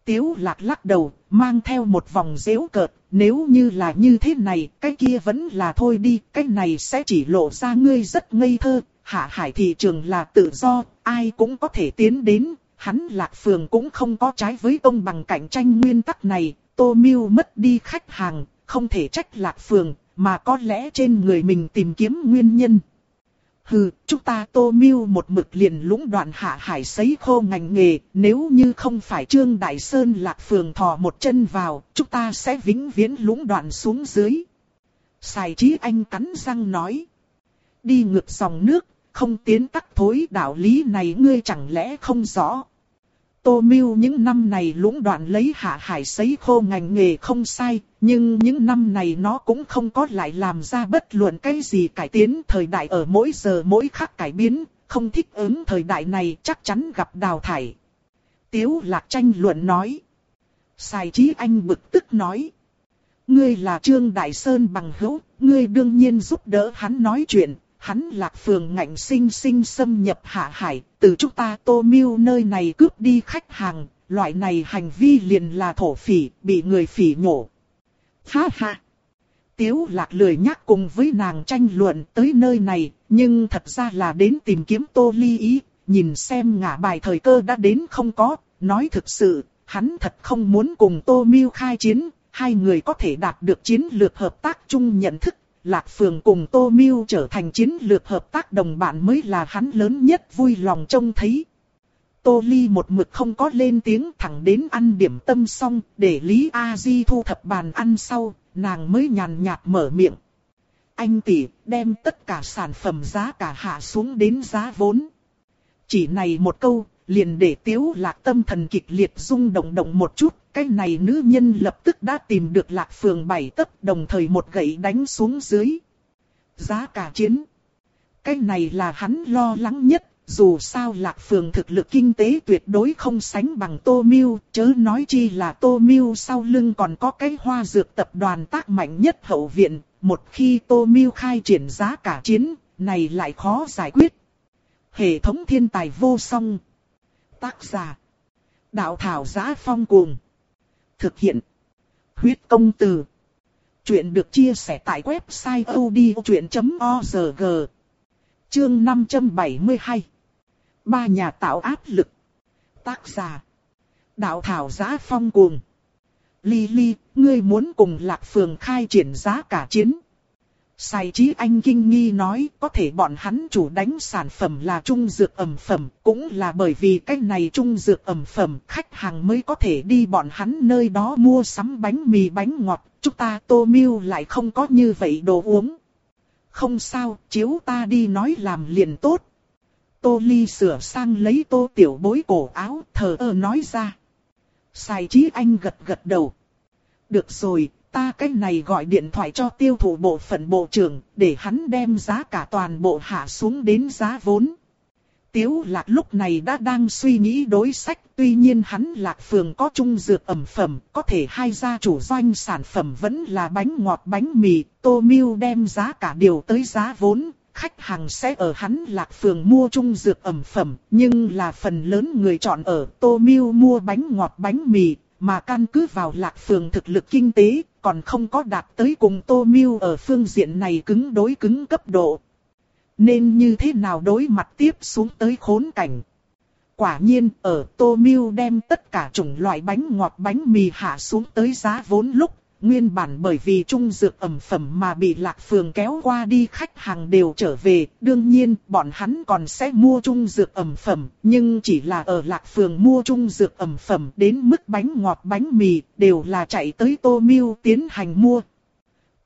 Tiếu lạc lắc đầu, mang theo một vòng dễu cợt, nếu như là như thế này, cái kia vẫn là thôi đi, cái này sẽ chỉ lộ ra ngươi rất ngây thơ, hạ hải thị trường là tự do, ai cũng có thể tiến đến, hắn lạc phường cũng không có trái với ông bằng cạnh tranh nguyên tắc này, tô miêu mất đi khách hàng, không thể trách lạc phường, mà có lẽ trên người mình tìm kiếm nguyên nhân. Hừ, chúng ta tô miêu một mực liền lũng đoạn hạ hải sấy khô ngành nghề, nếu như không phải Trương Đại Sơn lạc phường thò một chân vào, chúng ta sẽ vĩnh viễn lũng đoạn xuống dưới. Sài trí anh cắn răng nói. Đi ngược dòng nước, không tiến tắc thối đạo lý này ngươi chẳng lẽ không rõ. Tô Miêu những năm này lũng đoạn lấy hạ hải sấy khô ngành nghề không sai, nhưng những năm này nó cũng không có lại làm ra bất luận cái gì cải tiến thời đại ở mỗi giờ mỗi khắc cải biến, không thích ứng thời đại này chắc chắn gặp đào thải. Tiếu lạc tranh luận nói. Sai trí anh bực tức nói. Ngươi là Trương Đại Sơn bằng hữu, ngươi đương nhiên giúp đỡ hắn nói chuyện, hắn lạc phường ngạnh sinh sinh xâm nhập hạ hải, từ chúng ta tô miêu nơi này cướp đi khách hàng, loại này hành vi liền là thổ phỉ, bị người phỉ nhổ. Ha ha! Tiếu lạc lười nhắc cùng với nàng tranh luận tới nơi này, nhưng thật ra là đến tìm kiếm tô ly ý, nhìn xem ngả bài thời cơ đã đến không có, nói thực sự, hắn thật không muốn cùng tô miêu khai chiến, hai người có thể đạt được chiến lược hợp tác chung nhận thức Lạc Phường cùng Tô Miêu trở thành chiến lược hợp tác đồng bạn mới là hắn lớn nhất vui lòng trông thấy. Tô Ly một mực không có lên tiếng thẳng đến ăn điểm tâm xong, để Lý A Di thu thập bàn ăn sau, nàng mới nhàn nhạt mở miệng. Anh tỷ, đem tất cả sản phẩm giá cả hạ xuống đến giá vốn. Chỉ này một câu, liền để tiếu lạc tâm thần kịch liệt rung động động một chút, cái này nữ nhân lập tức đã tìm được lạc phường bảy tấc đồng thời một gậy đánh xuống dưới. Giá cả chiến. Cái này là hắn lo lắng nhất, dù sao lạc phường thực lực kinh tế tuyệt đối không sánh bằng tô miêu, chớ nói chi là tô miêu sau lưng còn có cái hoa dược tập đoàn tác mạnh nhất hậu viện, một khi tô miêu khai triển giá cả chiến, này lại khó giải quyết. Hệ thống thiên tài vô song. Tác giả. Đạo thảo giá phong cuồng. Thực hiện. Huyết công từ. Chuyện được chia sẻ tại website odchuyện.org. Chương 572. Ba nhà tạo áp lực. Tác giả. Đạo thảo giá phong cuồng. Ly Ly, ngươi muốn cùng Lạc Phường khai triển giá cả chiến. Sai trí anh kinh nghi nói có thể bọn hắn chủ đánh sản phẩm là trung dược ẩm phẩm, cũng là bởi vì cái này trung dược ẩm phẩm khách hàng mới có thể đi bọn hắn nơi đó mua sắm bánh mì bánh ngọt, chúng ta tô miêu lại không có như vậy đồ uống. Không sao, chiếu ta đi nói làm liền tốt. Tô ly sửa sang lấy tô tiểu bối cổ áo, thờ ơ nói ra. Sai trí anh gật gật đầu. Được rồi, ta cái này gọi điện thoại cho tiêu thụ bộ phận bộ trưởng, để hắn đem giá cả toàn bộ hạ xuống đến giá vốn. Tiếu lạc lúc này đã đang suy nghĩ đối sách, tuy nhiên hắn lạc phường có trung dược ẩm phẩm, có thể hai gia chủ doanh sản phẩm vẫn là bánh ngọt bánh mì, tô miêu đem giá cả điều tới giá vốn, khách hàng sẽ ở hắn lạc phường mua trung dược ẩm phẩm, nhưng là phần lớn người chọn ở tô miêu mua bánh ngọt bánh mì, mà căn cứ vào lạc phường thực lực kinh tế, còn không có đạt tới cùng Tô Miêu ở phương diện này cứng đối cứng cấp độ. Nên như thế nào đối mặt tiếp xuống tới khốn cảnh. Quả nhiên, ở Tô Miêu đem tất cả chủng loại bánh ngọt bánh mì hạ xuống tới giá vốn lúc, nguyên bản bởi vì trung dược ẩm phẩm mà bị lạc phường kéo qua đi khách hàng đều trở về, đương nhiên bọn hắn còn sẽ mua trung dược ẩm phẩm, nhưng chỉ là ở lạc phường mua trung dược ẩm phẩm đến mức bánh ngọt bánh mì đều là chạy tới tô miêu tiến hành mua.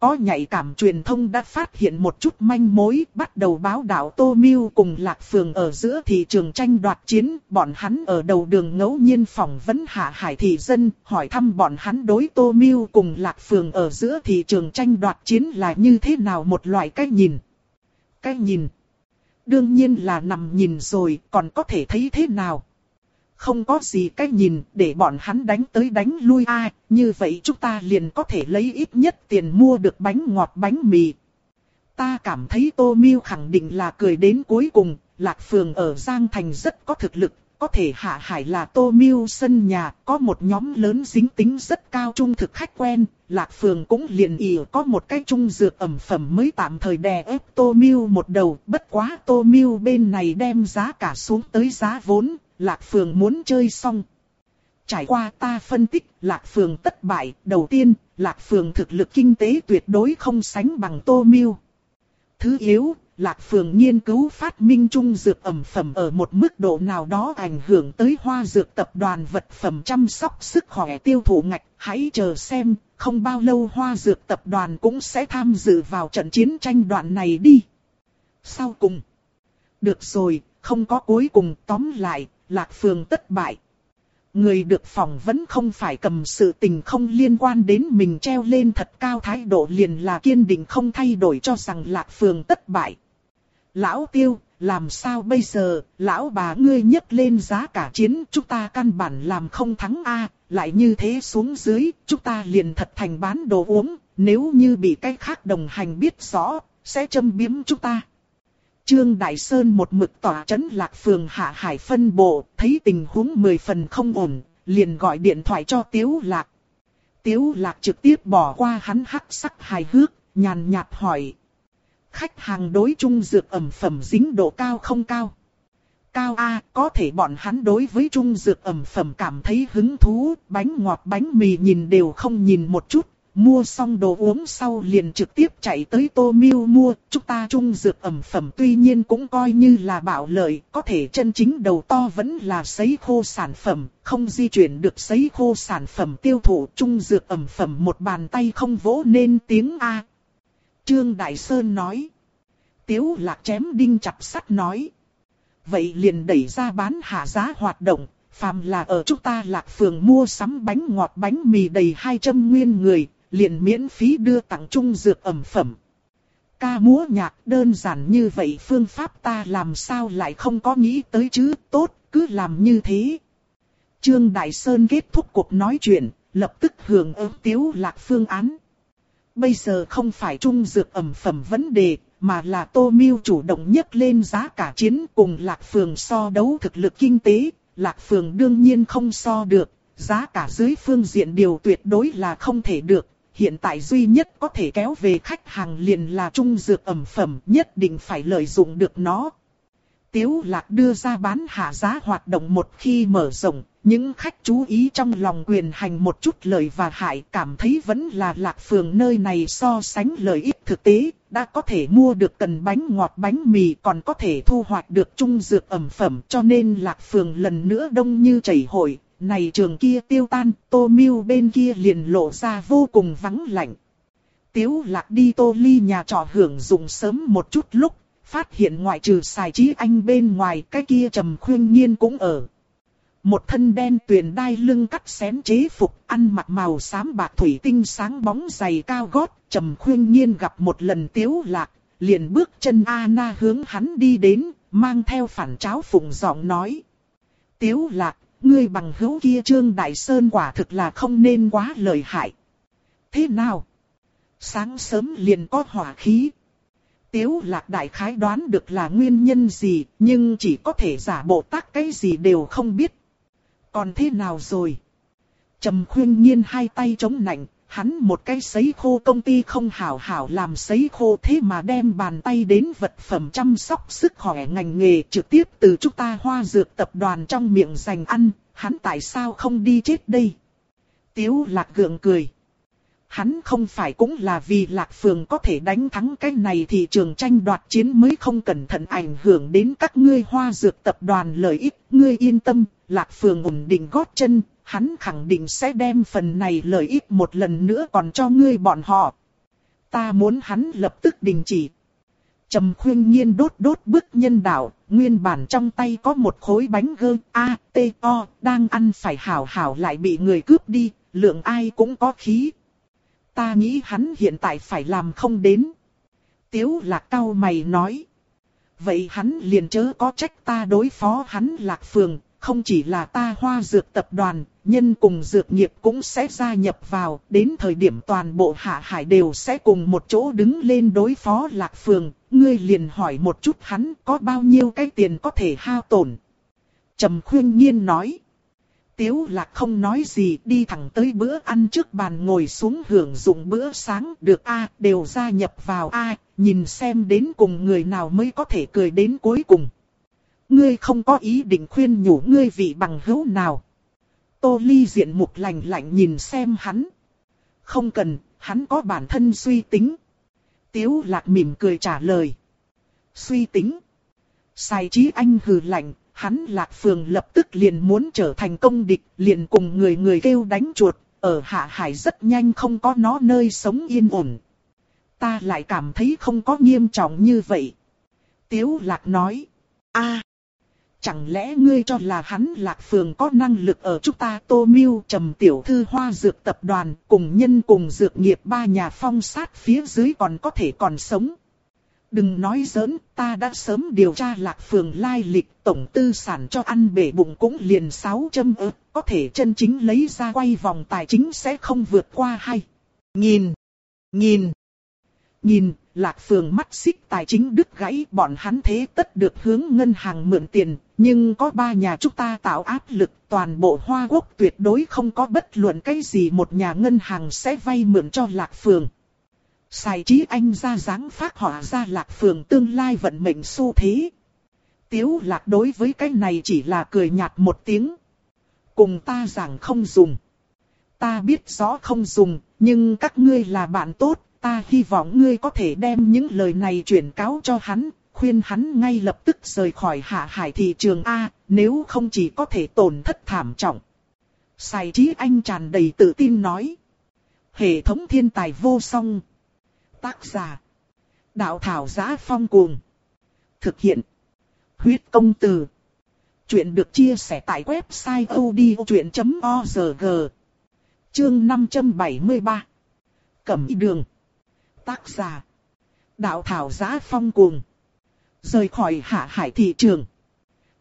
Có nhạy cảm truyền thông đã phát hiện một chút manh mối, bắt đầu báo đạo Tô Miêu cùng Lạc Phường ở giữa thị trường tranh đoạt chiến, bọn hắn ở đầu đường ngẫu nhiên phỏng vấn hạ hải thị dân, hỏi thăm bọn hắn đối Tô Miêu cùng Lạc Phường ở giữa thị trường tranh đoạt chiến là như thế nào một loại cách nhìn. Cách nhìn. Đương nhiên là nằm nhìn rồi, còn có thể thấy thế nào không có gì cách nhìn để bọn hắn đánh tới đánh lui ai, như vậy chúng ta liền có thể lấy ít nhất tiền mua được bánh ngọt bánh mì. Ta cảm thấy Tô Miêu khẳng định là cười đến cuối cùng, Lạc Phường ở Giang Thành rất có thực lực, có thể hạ hải là Tô Miêu sân nhà, có một nhóm lớn dính tính rất cao trung thực khách quen, Lạc Phường cũng liền ỉ có một cái trung dược ẩm phẩm mới tạm thời đè ép Tô Miêu một đầu, bất quá Tô Miêu bên này đem giá cả xuống tới giá vốn, Lạc Phường muốn chơi xong. Trải qua ta phân tích, Lạc Phường thất bại, đầu tiên, Lạc Phường thực lực kinh tế tuyệt đối không sánh bằng Tô Miêu. Thứ yếu, Lạc Phường nghiên cứu phát minh trung dược ẩm phẩm ở một mức độ nào đó ảnh hưởng tới hoa dược tập đoàn vật phẩm chăm sóc sức khỏe tiêu thụ ngạch. Hãy chờ xem, không bao lâu hoa dược tập đoàn cũng sẽ tham dự vào trận chiến tranh đoạn này đi. Sau cùng. Được rồi, không có cuối cùng tóm lại, Lạc Phường tất bại. Người được phỏng vẫn không phải cầm sự tình không liên quan đến mình treo lên thật cao thái độ liền là kiên định không thay đổi cho rằng Lạc Phường tất bại. Lão Tiêu, làm sao bây giờ, lão bà ngươi nhấc lên giá cả chiến, chúng ta căn bản làm không thắng A, lại như thế xuống dưới, chúng ta liền thật thành bán đồ uống, nếu như bị cái khác đồng hành biết rõ, sẽ châm biếm chúng ta. Trương Đại Sơn một mực tỏa chấn lạc phường hạ hải phân bộ, thấy tình huống mười phần không ổn, liền gọi điện thoại cho Tiếu Lạc. Tiếu Lạc trực tiếp bỏ qua hắn hắc sắc hài hước, nhàn nhạt hỏi. Khách hàng đối chung dược ẩm phẩm dính độ cao không cao? Cao A, có thể bọn hắn đối với trung dược ẩm phẩm cảm thấy hứng thú, bánh ngọt bánh mì nhìn đều không nhìn một chút, mua xong đồ uống sau liền trực tiếp chạy tới Tô Miêu mua, chúng ta chung dược ẩm phẩm tuy nhiên cũng coi như là bảo lợi, có thể chân chính đầu to vẫn là sấy khô sản phẩm, không di chuyển được sấy khô sản phẩm tiêu thụ chung dược ẩm phẩm một bàn tay không vỗ nên tiếng A. Trương Đại Sơn nói. Tiếu lạc chém đinh chặt sắt nói. Vậy liền đẩy ra bán hạ giá hoạt động, phàm là ở chúng ta lạc phường mua sắm bánh ngọt bánh mì đầy 200 nguyên người, liền miễn phí đưa tặng trung dược ẩm phẩm. Ca múa nhạc đơn giản như vậy phương pháp ta làm sao lại không có nghĩ tới chứ, tốt, cứ làm như thế. Trương Đại Sơn kết thúc cuộc nói chuyện, lập tức hưởng ứng tiếu lạc phương án. Bây giờ không phải trung dược ẩm phẩm vấn đề, mà là Tô Miêu chủ động nhất lên giá cả chiến cùng Lạc Phường so đấu thực lực kinh tế, Lạc Phường đương nhiên không so được, giá cả dưới phương diện điều tuyệt đối là không thể được, hiện tại duy nhất có thể kéo về khách hàng liền là trung dược ẩm phẩm, nhất định phải lợi dụng được nó. Tiếu lạc đưa ra bán hạ giá hoạt động một khi mở rộng, những khách chú ý trong lòng quyền hành một chút lợi và hại cảm thấy vẫn là lạc phường nơi này so sánh lợi ích thực tế, đã có thể mua được cần bánh ngọt bánh mì còn có thể thu hoạch được trung dược ẩm phẩm cho nên lạc phường lần nữa đông như chảy hội, này trường kia tiêu tan, tô miêu bên kia liền lộ ra vô cùng vắng lạnh. Tiếu lạc đi tô ly nhà trọ hưởng dụng sớm một chút lúc, phát hiện ngoại trừ xài trí anh bên ngoài cái kia trầm khuyên nhiên cũng ở. Một thân đen tuyền đai lưng cắt xén chế phục, ăn mặc màu xám bạc thủy tinh sáng bóng dày cao gót, trầm khuyên nhiên gặp một lần tiếu lạc, liền bước chân Anna hướng hắn đi đến, mang theo phản cháo phụng giọng nói. Tiếu lạc, ngươi bằng hữu kia Trương Đại Sơn quả thực là không nên quá lợi hại. Thế nào? Sáng sớm liền có hỏa khí. Tiếu lạc đại khái đoán được là nguyên nhân gì, nhưng chỉ có thể giả bộ tác cái gì đều không biết. Còn thế nào rồi? Trầm khuyên nhiên hai tay chống nạnh, hắn một cái sấy khô công ty không hảo hảo làm sấy khô thế mà đem bàn tay đến vật phẩm chăm sóc sức khỏe ngành nghề trực tiếp từ chúng ta hoa dược tập đoàn trong miệng dành ăn, hắn tại sao không đi chết đây? Tiếu lạc gượng cười. Hắn không phải cũng là vì lạc phường có thể đánh thắng cái này thì trường tranh đoạt chiến mới không cẩn thận ảnh hưởng đến các ngươi hoa dược tập đoàn lợi ích. Ngươi yên tâm, lạc phường ổn định gót chân, hắn khẳng định sẽ đem phần này lợi ích một lần nữa còn cho ngươi bọn họ. ta muốn hắn lập tức đình chỉ. Trầm khuyên nhiên đốt đốt bức nhân đạo, nguyên bản trong tay có một khối bánh gơ A, T, O, đang ăn phải hảo hảo lại bị người cướp đi, lượng ai cũng có khí. Ta nghĩ hắn hiện tại phải làm không đến. Tiếu lạc cao mày nói. Vậy hắn liền chớ có trách ta đối phó hắn lạc phường, không chỉ là ta hoa dược tập đoàn, nhân cùng dược nghiệp cũng sẽ gia nhập vào, đến thời điểm toàn bộ hạ hải đều sẽ cùng một chỗ đứng lên đối phó lạc phường, ngươi liền hỏi một chút hắn có bao nhiêu cái tiền có thể hao tổn. Trầm khuyên nhiên nói. Tiếu lạc không nói gì đi thẳng tới bữa ăn trước bàn ngồi xuống hưởng dụng bữa sáng được a đều gia nhập vào a nhìn xem đến cùng người nào mới có thể cười đến cuối cùng. Ngươi không có ý định khuyên nhủ ngươi vị bằng hữu nào. Tô Ly diện mục lạnh lạnh nhìn xem hắn. Không cần, hắn có bản thân suy tính. Tiếu lạc mỉm cười trả lời. Suy tính. Sai trí anh hừ lạnh, hắn lạc phường lập tức liền muốn trở thành công địch, liền cùng người người kêu đánh chuột, ở hạ hải rất nhanh không có nó nơi sống yên ổn. Ta lại cảm thấy không có nghiêm trọng như vậy. Tiếu lạc nói, a Chẳng lẽ ngươi cho là hắn lạc phường có năng lực ở chúng ta tô miêu trầm tiểu thư hoa dược tập đoàn cùng nhân cùng dược nghiệp ba nhà phong sát phía dưới còn có thể còn sống. Đừng nói giỡn, ta đã sớm điều tra lạc phường lai lịch tổng tư sản cho ăn bể bụng cũng liền 6 châm ớt, có thể chân chính lấy ra quay vòng tài chính sẽ không vượt qua hay. Nhìn, nhìn, nhìn, lạc phường mắt xích tài chính đứt gãy bọn hắn thế tất được hướng ngân hàng mượn tiền, nhưng có ba nhà chúng ta tạo áp lực toàn bộ Hoa Quốc tuyệt đối không có bất luận cái gì một nhà ngân hàng sẽ vay mượn cho lạc phường. Xài trí anh ra dáng phát họa ra lạc phường tương lai vận mệnh xu thế. Tiếu lạc đối với cái này chỉ là cười nhạt một tiếng. Cùng ta giảng không dùng. Ta biết rõ không dùng, nhưng các ngươi là bạn tốt, ta hy vọng ngươi có thể đem những lời này chuyển cáo cho hắn, khuyên hắn ngay lập tức rời khỏi hạ hải thị trường A, nếu không chỉ có thể tổn thất thảm trọng. Sai trí anh tràn đầy tự tin nói. Hệ thống thiên tài vô song. Tác giả. Đạo thảo giá phong cuồng. Thực hiện. Huyết công từ. Chuyện được chia sẻ tại website odchuyện.org. Chương 573. Cẩm y đường. Tác giả. Đạo thảo giá phong cuồng. Rời khỏi hạ hải thị trường.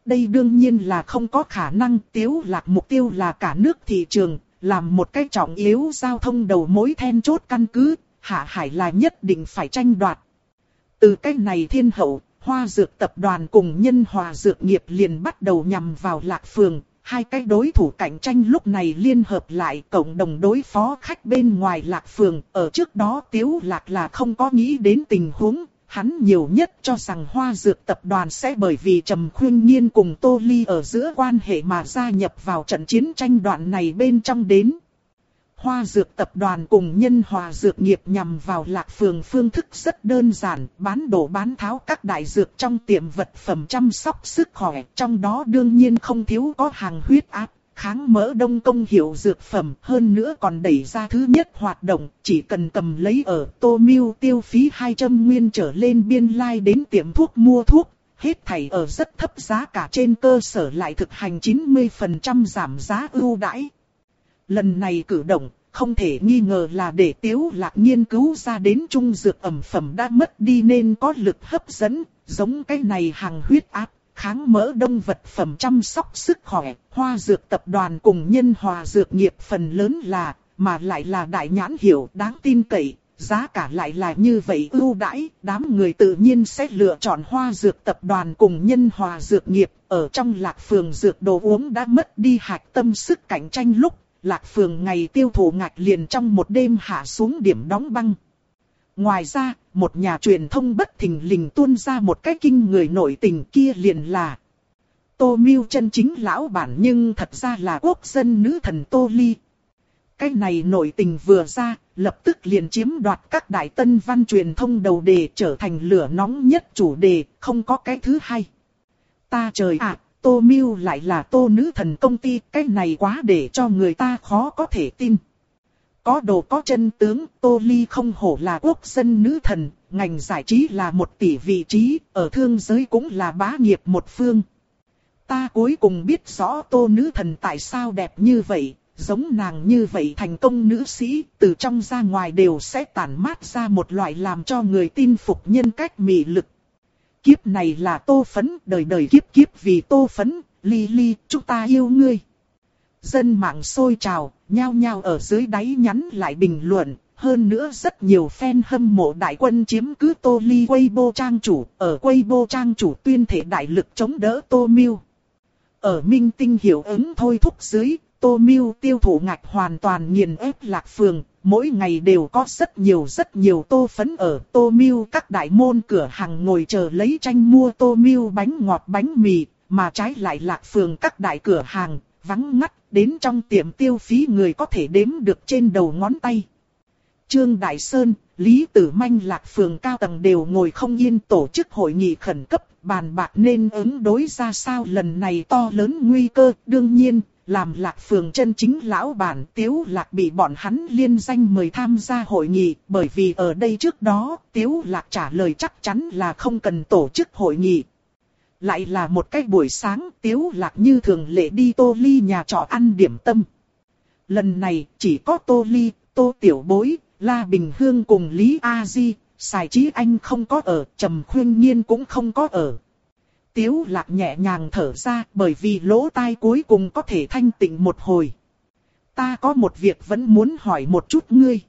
Đây đương nhiên là không có khả năng tiếu lạc mục tiêu là cả nước thị trường, làm một cái trọng yếu giao thông đầu mối then chốt căn cứ, hạ hải là nhất định phải tranh đoạt. Từ cái này thiên hậu, hoa dược tập đoàn cùng nhân hòa dược nghiệp liền bắt đầu nhằm vào lạc phường, hai cái đối thủ cạnh tranh lúc này liên hợp lại cộng đồng đối phó khách bên ngoài lạc phường. Ở trước đó tiếu lạc là không có nghĩ đến tình huống, hắn nhiều nhất cho rằng hoa dược tập đoàn sẽ bởi vì trầm khuyên nhiên cùng tô ly ở giữa quan hệ mà gia nhập vào trận chiến tranh đoạn này bên trong đến. Hoa dược tập đoàn cùng nhân hòa dược nghiệp nhằm vào lạc phường phương thức rất đơn giản, bán đồ bán tháo các đại dược trong tiệm vật phẩm chăm sóc sức khỏe, trong đó đương nhiên không thiếu có hàng huyết áp, kháng mỡ đông công hiệu dược phẩm, hơn nữa còn đẩy ra thứ nhất hoạt động, chỉ cần cầm lấy ở tô miêu tiêu phí 200 nguyên trở lên biên lai like đến tiệm thuốc mua thuốc, hết thảy ở rất thấp giá cả trên cơ sở lại thực hành 90% giảm giá ưu đãi. Lần này cử động, không thể nghi ngờ là để tiếu lạc nghiên cứu ra đến trung dược ẩm phẩm đã mất đi nên có lực hấp dẫn, giống cái này hàng huyết áp, kháng mỡ đông vật phẩm chăm sóc sức khỏe, hoa dược tập đoàn cùng nhân hòa dược nghiệp phần lớn là, mà lại là đại nhãn hiệu đáng tin cậy, giá cả lại là như vậy ưu đãi, đám người tự nhiên sẽ lựa chọn hoa dược tập đoàn cùng nhân hòa dược nghiệp, ở trong lạc phường dược đồ uống đã mất đi hạch tâm sức cạnh tranh lúc Lạc Phường ngày tiêu thụ ngạch liền trong một đêm hạ xuống điểm đóng băng. Ngoài ra, một nhà truyền thông bất thình lình tuôn ra một cái kinh người nổi tình kia liền là Tô Miêu chân chính lão bản nhưng thật ra là quốc dân nữ thần Tô Ly. Cái này nổi tình vừa ra, lập tức liền chiếm đoạt các đại tân văn truyền thông đầu đề trở thành lửa nóng nhất chủ đề, không có cái thứ hai. Ta trời ạ, Tô Miêu lại là tô nữ thần công ty, cái này quá để cho người ta khó có thể tin. có đồ có chân tướng, Tô Ly không hổ là quốc dân nữ thần, ngành giải trí là một tỷ vị trí, ở thương giới cũng là bá nghiệp một phương. Ta cuối cùng biết rõ tô nữ thần tại sao đẹp như vậy, giống nàng như vậy thành công nữ sĩ, từ trong ra ngoài đều sẽ tản mát ra một loại làm cho người tin phục nhân cách mị lực. Kiếp này là tô phấn, đời đời kiếp kiếp vì tô phấn, ly ly, chúng ta yêu ngươi. Dân mạng sôi trào, nhao nhao ở dưới đáy nhắn lại bình luận, hơn nữa rất nhiều fan hâm mộ đại quân chiếm cứ Tô Ly Weibo trang chủ, ở Weibo trang chủ tuyên thể đại lực chống đỡ Tô Miêu. Ở minh tinh hiệu ứng thôi thúc dưới, Tô Miêu tiêu thụ ngạch hoàn toàn nghiền ép lạc phường, mỗi ngày đều có rất nhiều rất nhiều tô phấn ở Tô Miêu các đại môn cửa hàng ngồi chờ lấy tranh mua Tô Miêu bánh ngọt bánh mì, mà trái lại lạc phường các đại cửa hàng, vắng ngắt, đến trong tiệm tiêu phí người có thể đếm được trên đầu ngón tay. Trương Đại Sơn, Lý Tử Manh lạc phường cao tầng đều ngồi không yên tổ chức hội nghị khẩn cấp, bàn bạc nên ứng đối ra sao lần này to lớn nguy cơ. Đương nhiên, làm lạc phường chân chính lão bản Tiếu Lạc bị bọn hắn liên danh mời tham gia hội nghị, bởi vì ở đây trước đó, Tiếu Lạc trả lời chắc chắn là không cần tổ chức hội nghị. Lại là một cái buổi sáng, Tiếu Lạc như thường lệ đi Tô Ly nhà trọ ăn điểm tâm. Lần này, chỉ có Tô Ly, Tô Tiểu Bối, La Bình Hương cùng Lý A Di, xài Chí Anh không có ở, Trầm Khuyên Nhiên cũng không có ở. Tiếu lạc nhẹ nhàng thở ra bởi vì lỗ tai cuối cùng có thể thanh tịnh một hồi. Ta có một việc vẫn muốn hỏi một chút ngươi.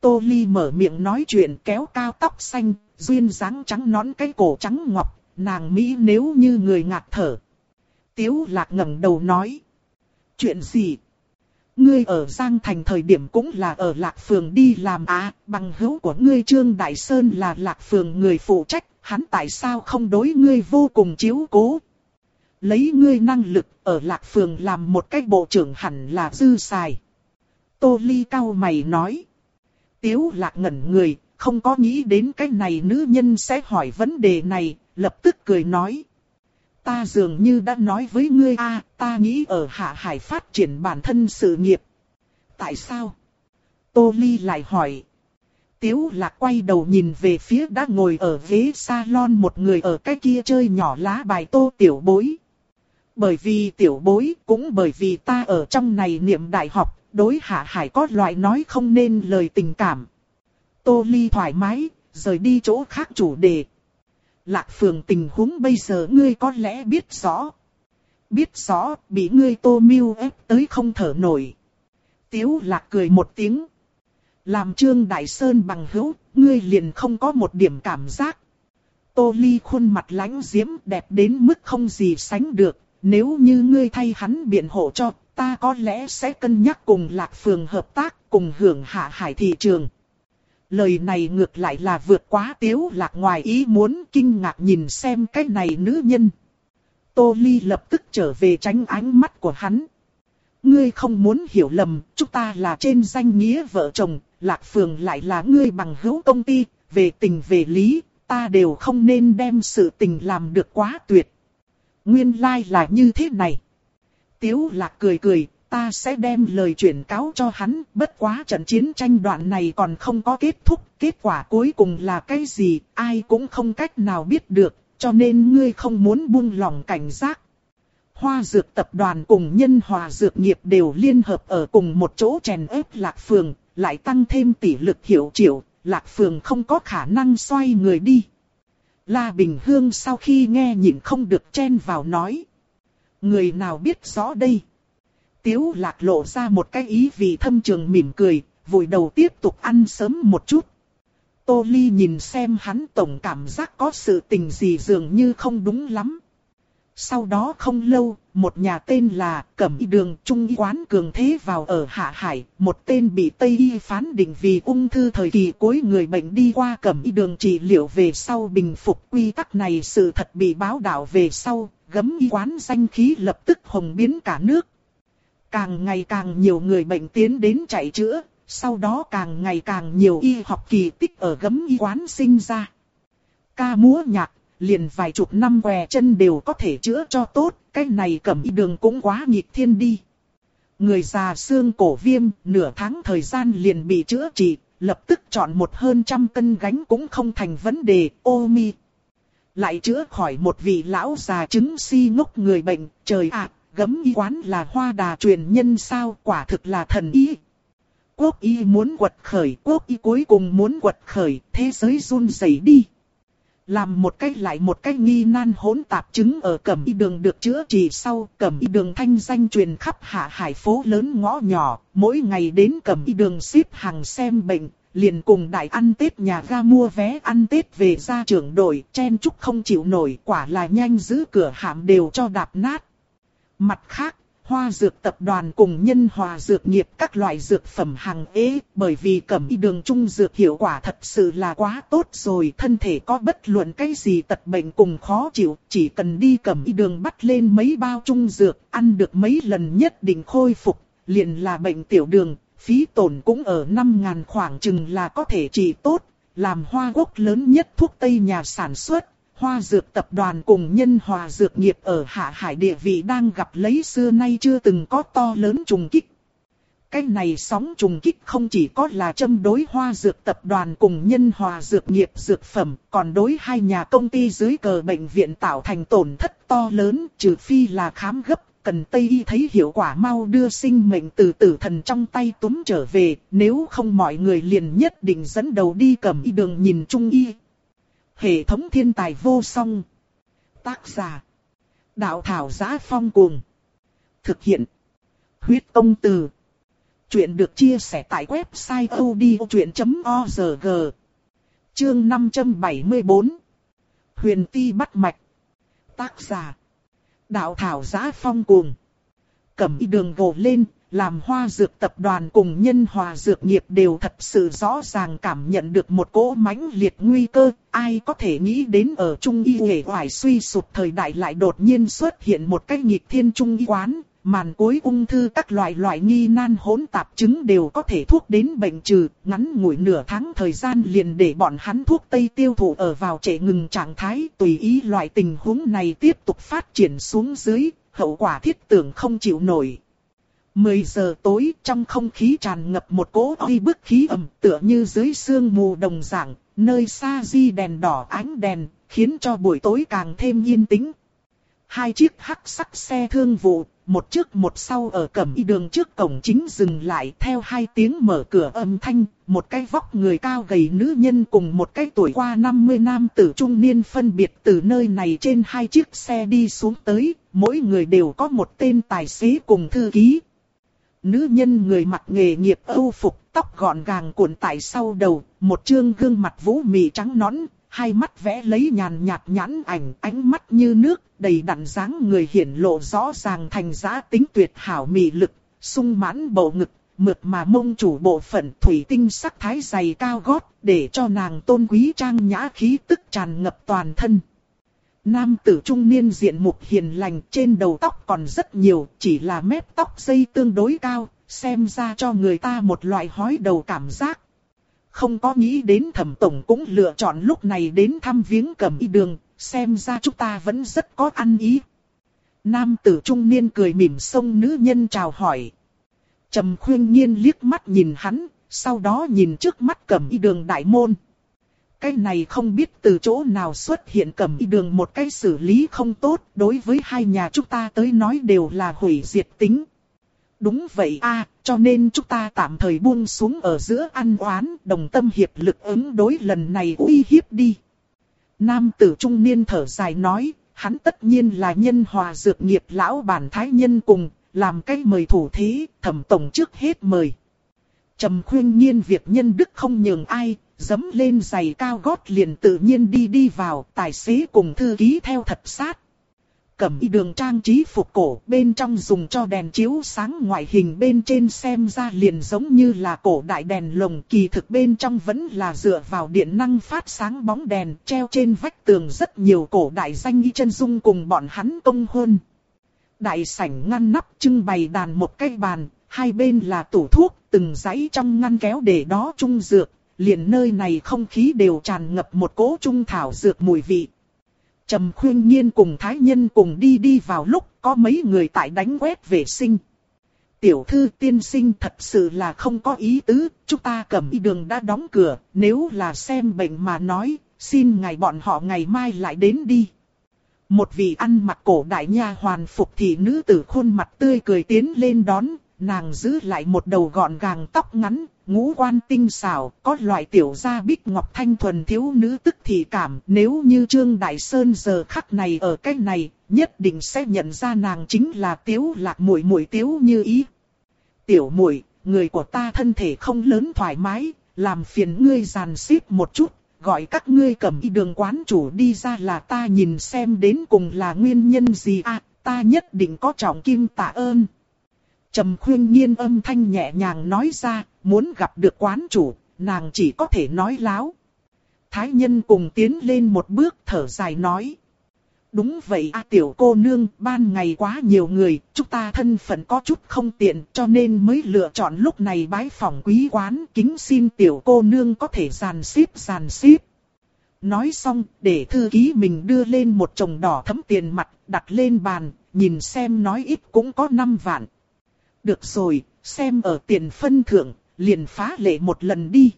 Tô Ly mở miệng nói chuyện kéo cao tóc xanh, duyên dáng trắng nón cái cổ trắng ngọc, nàng Mỹ nếu như người ngạt thở. Tiếu lạc ngẩng đầu nói. Chuyện gì? Ngươi ở Giang Thành thời điểm cũng là ở Lạc Phường đi làm à, bằng hữu của ngươi Trương Đại Sơn là Lạc Phường người phụ trách, hắn tại sao không đối ngươi vô cùng chiếu cố. Lấy ngươi năng lực ở Lạc Phường làm một cách bộ trưởng hẳn là dư xài. Tô Ly cao mày nói. Tiếu Lạc ngẩn người, không có nghĩ đến cái này nữ nhân sẽ hỏi vấn đề này, lập tức cười nói. Ta dường như đã nói với ngươi a, ta nghĩ ở Hạ Hải phát triển bản thân sự nghiệp. Tại sao? Tô Ly lại hỏi. Tiếu lạc quay đầu nhìn về phía đã ngồi ở ghế salon một người ở cái kia chơi nhỏ lá bài tô tiểu bối. Bởi vì tiểu bối cũng bởi vì ta ở trong này niệm đại học, đối hạ hải có loại nói không nên lời tình cảm. Tô Ly thoải mái, rời đi chỗ khác chủ đề. Lạc phường tình huống bây giờ ngươi có lẽ biết rõ. Biết rõ, bị ngươi tô miêu ép tới không thở nổi. Tiếu lạc cười một tiếng. Làm trương đại sơn bằng hữu, ngươi liền không có một điểm cảm giác. Tô ly khuôn mặt lãnh diễm đẹp đến mức không gì sánh được. Nếu như ngươi thay hắn biện hộ cho, ta có lẽ sẽ cân nhắc cùng lạc phường hợp tác, cùng hưởng hạ hải thị trường. Lời này ngược lại là vượt quá tiếu lạc ngoài ý muốn kinh ngạc nhìn xem cái này nữ nhân. Tô Ly lập tức trở về tránh ánh mắt của hắn. Ngươi không muốn hiểu lầm, chúng ta là trên danh nghĩa vợ chồng, Lạc Phường lại là ngươi bằng hữu công ty, về tình về lý, ta đều không nên đem sự tình làm được quá tuyệt. Nguyên lai like là như thế này. Tiếu Lạc cười cười, ta sẽ đem lời chuyển cáo cho hắn, bất quá trận chiến tranh đoạn này còn không có kết thúc, kết quả cuối cùng là cái gì, ai cũng không cách nào biết được, cho nên ngươi không muốn buông lòng cảnh giác. Hoa dược tập đoàn cùng nhân hòa dược nghiệp đều liên hợp ở cùng một chỗ chèn ép lạc phường, lại tăng thêm tỷ lực hiệu triệu, lạc phường không có khả năng xoay người đi. La Bình Hương sau khi nghe nhịn không được chen vào nói. Người nào biết rõ đây? Tiếu lạc lộ ra một cái ý vì thâm trường mỉm cười, vội đầu tiếp tục ăn sớm một chút. Tô Ly nhìn xem hắn tổng cảm giác có sự tình gì dường như không đúng lắm. Sau đó không lâu, một nhà tên là Cẩm Y Đường Trung Y Quán Cường Thế vào ở Hạ Hải, một tên bị Tây Y phán định vì ung thư thời kỳ cuối người bệnh đi qua Cẩm Y Đường trị liệu về sau bình phục quy tắc này sự thật bị báo đạo về sau, gấm y quán danh khí lập tức hồng biến cả nước. Càng ngày càng nhiều người bệnh tiến đến chạy chữa, sau đó càng ngày càng nhiều y học kỳ tích ở gấm y quán sinh ra. Ca múa nhạc, liền vài chục năm què chân đều có thể chữa cho tốt, cái này cẩm y đường cũng quá nghịch thiên đi. người già xương cổ viêm, nửa tháng thời gian liền bị chữa trị, lập tức chọn một hơn trăm cân gánh cũng không thành vấn đề, ô mi. Lại chữa khỏi một vị lão già chứng si ngốc người bệnh, trời ạ, gấm y quán là hoa đà truyền nhân sao, quả thực là thần y. Quốc y muốn quật khởi, quốc y cuối cùng muốn quật khởi, thế giới run rẩy đi. Làm một cách lại một cách nghi nan hỗn tạp chứng ở cẩm y đường được chữa trị sau, cẩm y đường thanh danh truyền khắp hạ hải phố lớn ngõ nhỏ, mỗi ngày đến cẩm y đường xếp hàng xem bệnh, liền cùng đại ăn Tết nhà ga mua vé ăn Tết về ra trưởng đội, chen chúc không chịu nổi, quả là nhanh giữ cửa hạm đều cho đạp nát. Mặt khác, hoa dược tập đoàn cùng nhân hòa dược nghiệp các loại dược phẩm hàng ế, bởi vì cẩm y đường trung dược hiệu quả thật sự là quá tốt rồi, thân thể có bất luận cái gì tật bệnh cùng khó chịu, chỉ cần đi cẩm y đường bắt lên mấy bao trung dược, ăn được mấy lần nhất định khôi phục, liền là bệnh tiểu đường, phí tổn cũng ở 5.000 khoảng chừng là có thể trị tốt, làm hoa quốc lớn nhất thuốc Tây nhà sản xuất, hoa dược tập đoàn cùng nhân hòa dược nghiệp ở hạ hải địa vị đang gặp lấy xưa nay chưa từng có to lớn trùng kích. Cái này sóng trùng kích không chỉ có là châm đối hoa dược tập đoàn cùng nhân hòa dược nghiệp dược phẩm, còn đối hai nhà công ty dưới cờ bệnh viện tạo thành tổn thất to lớn, trừ phi là khám gấp cần Tây Y thấy hiệu quả mau đưa sinh mệnh từ tử thần trong tay túm trở về, nếu không mọi người liền nhất định dẫn đầu đi cầm y đường nhìn Trung Y. Hệ thống thiên tài vô song. Tác giả. Đạo thảo giá phong cuồng. Thực hiện. Huyết công từ. Chuyện được chia sẻ tại website odchuyện.org. Chương 574. Huyền ti bắt mạch. Tác giả đạo thảo giá phong cuồng. Cẩm y đường gồ lên, làm hoa dược tập đoàn cùng nhân hòa dược nghiệp đều thật sự rõ ràng cảm nhận được một cỗ mãnh liệt nguy cơ, ai có thể nghĩ đến ở Trung Y hề hoài suy sụp thời đại lại đột nhiên xuất hiện một cái nghịch thiên Trung Y quán, màn cối ung thư các loại loại nghi nan hỗn tạp chứng đều có thể thuốc đến bệnh trừ, ngắn ngủi nửa tháng thời gian liền để bọn hắn thuốc tây tiêu thụ ở vào trệ ngừng trạng thái, tùy ý loại tình huống này tiếp tục phát triển xuống dưới, hậu quả thiết tưởng không chịu nổi. 10 giờ tối trong không khí tràn ngập một cỗ oi bức khí ẩm tựa như dưới sương mù đồng dạng, nơi xa di đèn đỏ ánh đèn, khiến cho buổi tối càng thêm yên tĩnh. Hai chiếc hắc sắc xe thương vụ một trước một sau ở cẩm y đường trước cổng chính dừng lại theo hai tiếng mở cửa âm thanh, một cái vóc người cao gầy nữ nhân cùng một cái tuổi qua 50 nam tử trung niên phân biệt từ nơi này trên hai chiếc xe đi xuống tới, mỗi người đều có một tên tài xế cùng thư ký. Nữ nhân người mặc nghề nghiệp âu phục, tóc gọn gàng cuộn tại sau đầu, một trương gương mặt vũ mị trắng nõn, hai mắt vẽ lấy nhàn nhạt nhãn ảnh, ánh mắt như nước, đầy đặn dáng người hiển lộ rõ ràng thành giá tính tuyệt hảo mị lực, sung mãn bầu ngực, mượt mà mông chủ bộ phận thủy tinh sắc thái dày cao gót, để cho nàng tôn quý trang nhã khí tức tràn ngập toàn thân. Nam tử trung niên diện mục hiền lành trên đầu tóc còn rất nhiều, chỉ là mép tóc dây tương đối cao, xem ra cho người ta một loại hói đầu cảm giác. Không có nghĩ đến thẩm tổng cũng lựa chọn lúc này đến thăm viếng cầm y đường, xem ra chúng ta vẫn rất có ăn ý. Nam tử trung niên cười mỉm xông nữ nhân chào hỏi. Trầm khuyên nhiên liếc mắt nhìn hắn, sau đó nhìn trước mắt cầm y đường đại môn. Cái này không biết từ chỗ nào xuất hiện cầm y đường một cái xử lý không tốt, đối với hai nhà chúng ta tới nói đều là hủy diệt tính. Đúng vậy a, cho nên chúng ta tạm thời buông xuống ở giữa ăn oán, đồng tâm hiệp lực ứng đối lần này uy hiếp đi. Nam tử trung niên thở dài nói, hắn tất nhiên là nhân hòa dược nghiệp lão bản thái nhân cùng, làm cái mời thủ thí thẩm tổng trước hết mời. Trầm khuyên nhiên việc nhân đức không nhường ai, dấm lên giày cao gót liền tự nhiên đi đi vào, tài xế cùng thư ký theo thật sát, cẩm y đường trang trí phục cổ, bên trong dùng cho đèn chiếu sáng ngoại hình bên trên xem ra liền giống như là cổ đại đèn lồng, kỳ thực bên trong vẫn là dựa vào điện năng phát sáng bóng đèn, treo trên vách tường rất nhiều cổ đại danh y chân dung cùng bọn hắn công hôn. Đại sảnh ngăn nắp trưng bày đàn một cái bàn, hai bên là tủ thuốc, từng dãy trong ngăn kéo để đó trung dược, liền nơi này không khí đều tràn ngập một cỗ trung thảo dược mùi vị. Trầm khuyên nhiên cùng thái nhân cùng đi đi vào lúc có mấy người tại đánh quét vệ sinh. Tiểu thư tiên sinh thật sự là không có ý tứ, chúng ta cầm y đường đã đóng cửa, nếu là xem bệnh mà nói, xin ngài bọn họ ngày mai lại đến đi. Một vị ăn mặc cổ đại nha hoàn phục thị nữ tử khuôn mặt tươi cười tiến lên đón, nàng giữ lại một đầu gọn gàng tóc ngắn, ngũ quan tinh xảo, có loại tiểu gia bích ngọc thanh thuần thiếu nữ tức thị cảm. Nếu như Trương Đại Sơn giờ khắc này ở cách này, nhất định sẽ nhận ra nàng chính là tiếu lạc muội muội tiếu như ý. Tiểu muội, người của ta thân thể không lớn thoải mái, làm phiền ngươi giàn xếp một chút, gọi các ngươi cầm y đường quán chủ đi ra là ta nhìn xem đến cùng là nguyên nhân gì à, ta nhất định có trọng kim tạ ơn. Trầm khuyên nhiên âm thanh nhẹ nhàng nói ra, muốn gặp được quán chủ, nàng chỉ có thể nói láo. Thái nhân cùng tiến lên một bước thở dài nói. Đúng vậy a tiểu cô nương, ban ngày quá nhiều người, chúng ta thân phận có chút không tiện cho nên mới lựa chọn lúc này bái phòng quý quán kính xin tiểu cô nương có thể giàn xếp giàn xếp. Nói xong, để thư ký mình đưa lên một chồng đỏ thấm tiền mặt, đặt lên bàn, nhìn xem nói ít cũng có 5 vạn. Được rồi, xem ở tiền phân thượng, liền phá lệ một lần đi.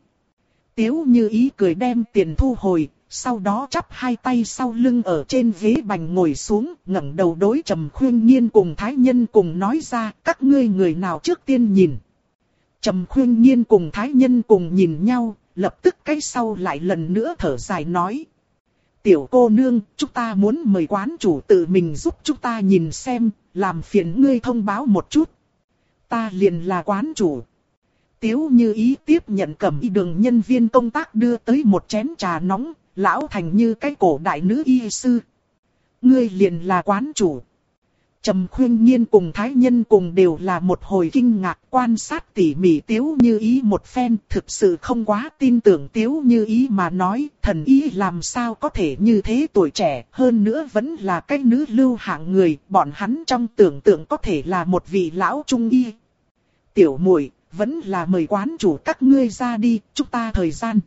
Tiếu như ý cười đem tiền thu hồi, sau đó chắp hai tay sau lưng ở trên ghế bành ngồi xuống, ngẩng đầu đối trầm khuyên nhiên cùng thái nhân cùng nói ra, các ngươi người nào trước tiên nhìn. Trầm khuyên nhiên cùng thái nhân cùng nhìn nhau, lập tức cái sau lại lần nữa thở dài nói. Tiểu cô nương, chúng ta muốn mời quán chủ tự mình giúp chúng ta nhìn xem, làm phiền ngươi thông báo một chút. Ta liền là quán chủ. Tiếu như ý tiếp nhận cầm y đường nhân viên công tác đưa tới một chén trà nóng, lão thành như cái cổ đại nữ y sư. Ngươi liền là quán chủ. Trầm khuyên nhiên cùng thái nhân cùng đều là một hồi kinh ngạc quan sát tỉ mỉ tiếu như ý một phen thực sự không quá tin tưởng tiếu như ý mà nói thần ý làm sao có thể như thế tuổi trẻ hơn nữa vẫn là cái nữ lưu hạng người bọn hắn trong tưởng tượng có thể là một vị lão trung y. Tiểu muội vẫn là mời quán chủ các ngươi ra đi chúng ta thời gian.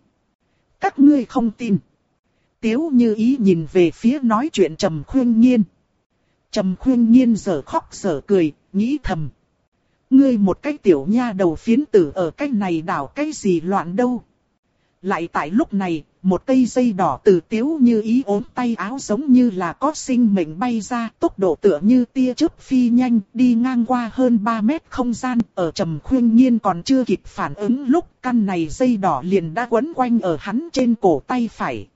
Các ngươi không tin. Tiếu như ý nhìn về phía nói chuyện trầm khuyên nhiên. Trầm khuyên nhiên giờ khóc giờ cười, nghĩ thầm. Ngươi một cái tiểu nha đầu phiến tử ở cái này đảo cái gì loạn đâu. Lại tại lúc này, một cây dây đỏ từ tiếu như ý ốm tay áo giống như là có sinh mệnh bay ra, tốc độ tựa như tia chớp phi nhanh, đi ngang qua hơn 3 mét không gian, ở trầm khuyên nhiên còn chưa kịp phản ứng lúc căn này dây đỏ liền đã quấn quanh ở hắn trên cổ tay phải.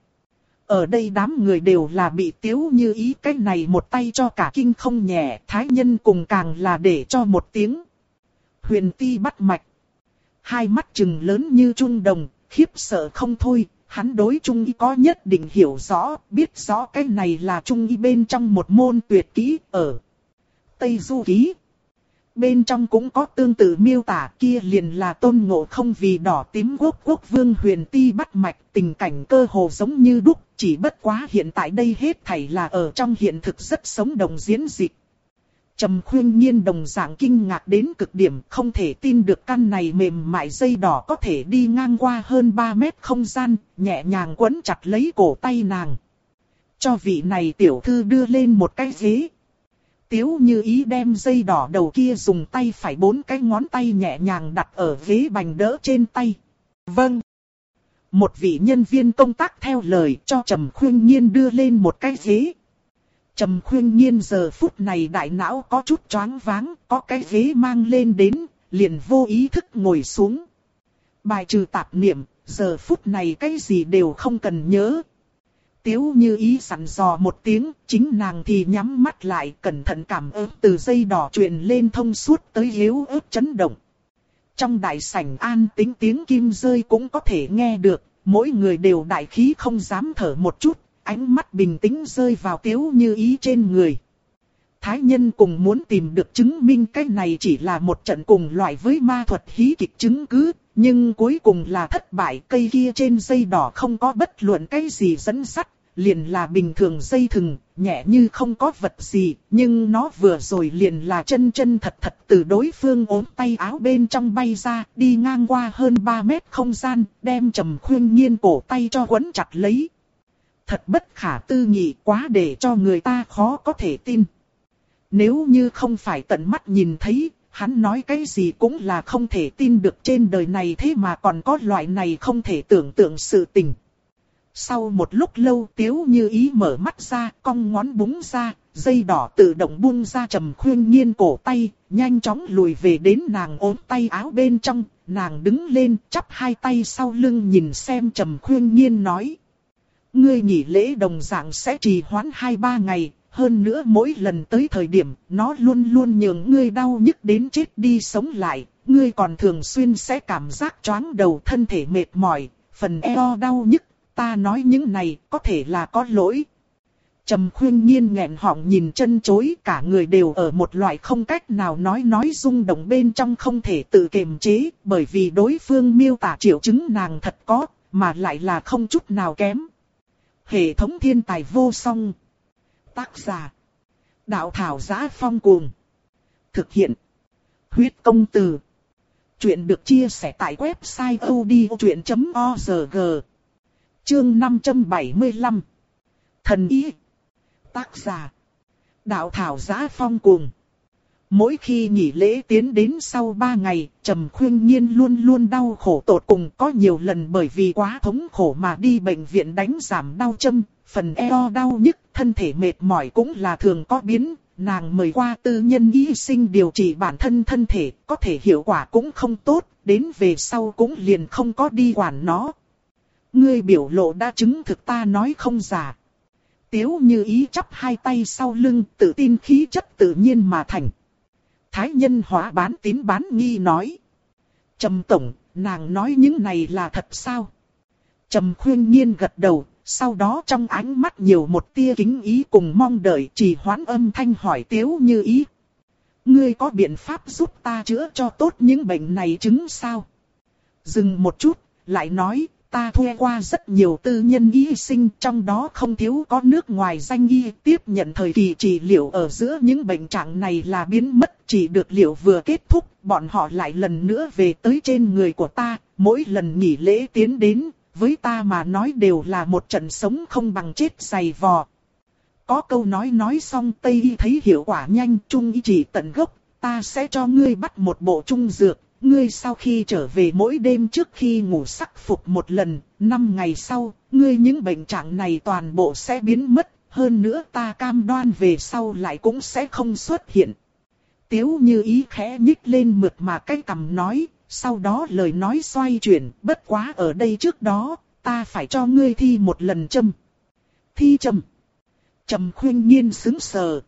Ở đây đám người đều là bị tiếu như ý cái này một tay cho cả kinh không nhẹ, thái nhân cùng càng là để cho một tiếng. Huyền ti bắt mạch. Hai mắt trừng lớn như trung đồng, khiếp sợ không thôi, hắn đối trung y có nhất định hiểu rõ, biết rõ cái này là trung y bên trong một môn tuyệt kỹ ở Tây Du Ký. Bên trong cũng có tương tự miêu tả kia liền là tôn ngộ không vì đỏ tím quốc quốc vương huyền ti bắt mạch tình cảnh cơ hồ giống như đúc, chỉ bất quá hiện tại đây hết thảy là ở trong hiện thực rất sống đồng diễn dịch. Trầm khuyên nhiên đồng dạng kinh ngạc đến cực điểm không thể tin được căn này mềm mại dây đỏ có thể đi ngang qua hơn 3 mét không gian, nhẹ nhàng quấn chặt lấy cổ tay nàng. Cho vị này tiểu thư đưa lên một cái ghế, Tiếu như ý đem dây đỏ đầu kia dùng tay phải bốn cái ngón tay nhẹ nhàng đặt ở ghế bành đỡ trên tay. Vâng. Một vị nhân viên công tác theo lời cho Trầm Khuyên Nhiên đưa lên một cái ghế. Trầm Khuyên Nhiên giờ phút này đại não có chút choáng váng, có cái ghế mang lên đến, liền vô ý thức ngồi xuống. Bài trừ tạp niệm, giờ phút này cái gì đều không cần nhớ, Tiếu như ý sẵn dò một tiếng, chính nàng thì nhắm mắt lại cẩn thận cảm ứng từ dây đỏ truyền lên thông suốt tới hiếu ớt chấn động. Trong đại sảnh an tính tiếng kim rơi cũng có thể nghe được, mỗi người đều đại khí không dám thở một chút, ánh mắt bình tĩnh rơi vào tiếu như ý trên người. Thái nhân cùng muốn tìm được chứng minh cái này chỉ là một trận cùng loại với ma thuật hí kịch chứng cứ, nhưng cuối cùng là thất bại cây kia trên dây đỏ không có bất luận cái gì dẫn sắt, liền là bình thường dây thừng, nhẹ như không có vật gì, nhưng nó vừa rồi liền là chân chân thật thật từ đối phương ốm tay áo bên trong bay ra, đi ngang qua hơn 3 mét không gian, đem trầm khuyên nhiên cổ tay cho quấn chặt lấy. Thật bất khả tư nghị quá để cho người ta khó có thể tin. Nếu như không phải tận mắt nhìn thấy, hắn nói cái gì cũng là không thể tin được trên đời này thế mà còn có loại này không thể tưởng tượng sự tình. Sau một lúc lâu tiếu như ý mở mắt ra, cong ngón búng ra, dây đỏ tự động buông ra trầm khuyên nhiên cổ tay, nhanh chóng lùi về đến nàng ốm tay áo bên trong, nàng đứng lên chắp hai tay sau lưng nhìn xem trầm khuyên nhiên nói. Ngươi nghỉ lễ đồng dạng sẽ trì hoãn hai ba ngày, hơn nữa mỗi lần tới thời điểm, nó luôn luôn nhường ngươi đau nhức đến chết đi sống lại, ngươi còn thường xuyên sẽ cảm giác choáng đầu thân thể mệt mỏi, phần eo đau nhức, ta nói những này có thể là có lỗi. Trầm khuyên nhiên nghẹn họng nhìn chân chối cả người đều ở một loại không cách nào nói nói rung động bên trong không thể tự kiềm chế bởi vì đối phương miêu tả triệu chứng nàng thật có mà lại là không chút nào kém. Hệ thống thiên tài vô song. Tác giả. Đạo thảo giá phong cuồng. Thực hiện. Huyết công từ. Chuyện được chia sẻ tại website odchuyện.org. Chương 575. Thần ý. Tác giả. Đạo thảo giá phong cuồng. Mỗi khi nghỉ lễ tiến đến sau 3 ngày, Trầm Khuyên Nhiên luôn luôn đau khổ tột cùng có nhiều lần bởi vì quá thống khổ mà đi bệnh viện đánh giảm đau châm, phần eo đau nhức, thân thể mệt mỏi cũng là thường có biến. Nàng mời qua tư nhân y sinh điều trị bản thân thân thể, có thể hiệu quả cũng không tốt, đến về sau cũng liền không có đi quản nó. Ngươi biểu lộ đã chứng thực ta nói không giả. Tiếu như ý chắp hai tay sau lưng, tự tin khí chất tự nhiên mà thành. Thái nhân hóa bán tín bán nghi nói. Trầm tổng, nàng nói những này là thật sao? Trầm khuyên nhiên gật đầu, sau đó trong ánh mắt nhiều một tia kính ý cùng mong đợi chỉ hoán âm thanh hỏi tiếu như ý. Ngươi có biện pháp giúp ta chữa cho tốt những bệnh này chứng sao? Dừng một chút, lại nói, ta thuê qua rất nhiều tư nhân y sinh, trong đó không thiếu có nước ngoài danh y. Tiếp nhận thời kỳ trị liệu ở giữa, những bệnh trạng này là biến mất, chỉ được liệu vừa kết thúc. Bọn họ lại lần nữa về tới trên người của ta. Mỗi lần nghỉ lễ tiến đến, với ta mà nói đều là một trận sống không bằng chết dày vò. Có câu nói nói xong, Tây y thấy hiệu quả nhanh, Trung y chỉ tận gốc. Ta sẽ cho ngươi bắt một bộ trung dược ngươi sau khi trở về mỗi đêm trước khi ngủ sắc phục một lần, năm ngày sau, ngươi những bệnh trạng này toàn bộ sẽ biến mất, hơn nữa ta cam đoan về sau lại cũng sẽ không xuất hiện. Tiếu như ý khẽ nhích lên mượt mà cái cầm nói, sau đó lời nói xoay chuyển, bất quá ở đây trước đó, ta phải cho ngươi thi một lần châm. Thi châm. Trầm khuyên nhiên xứng sờ.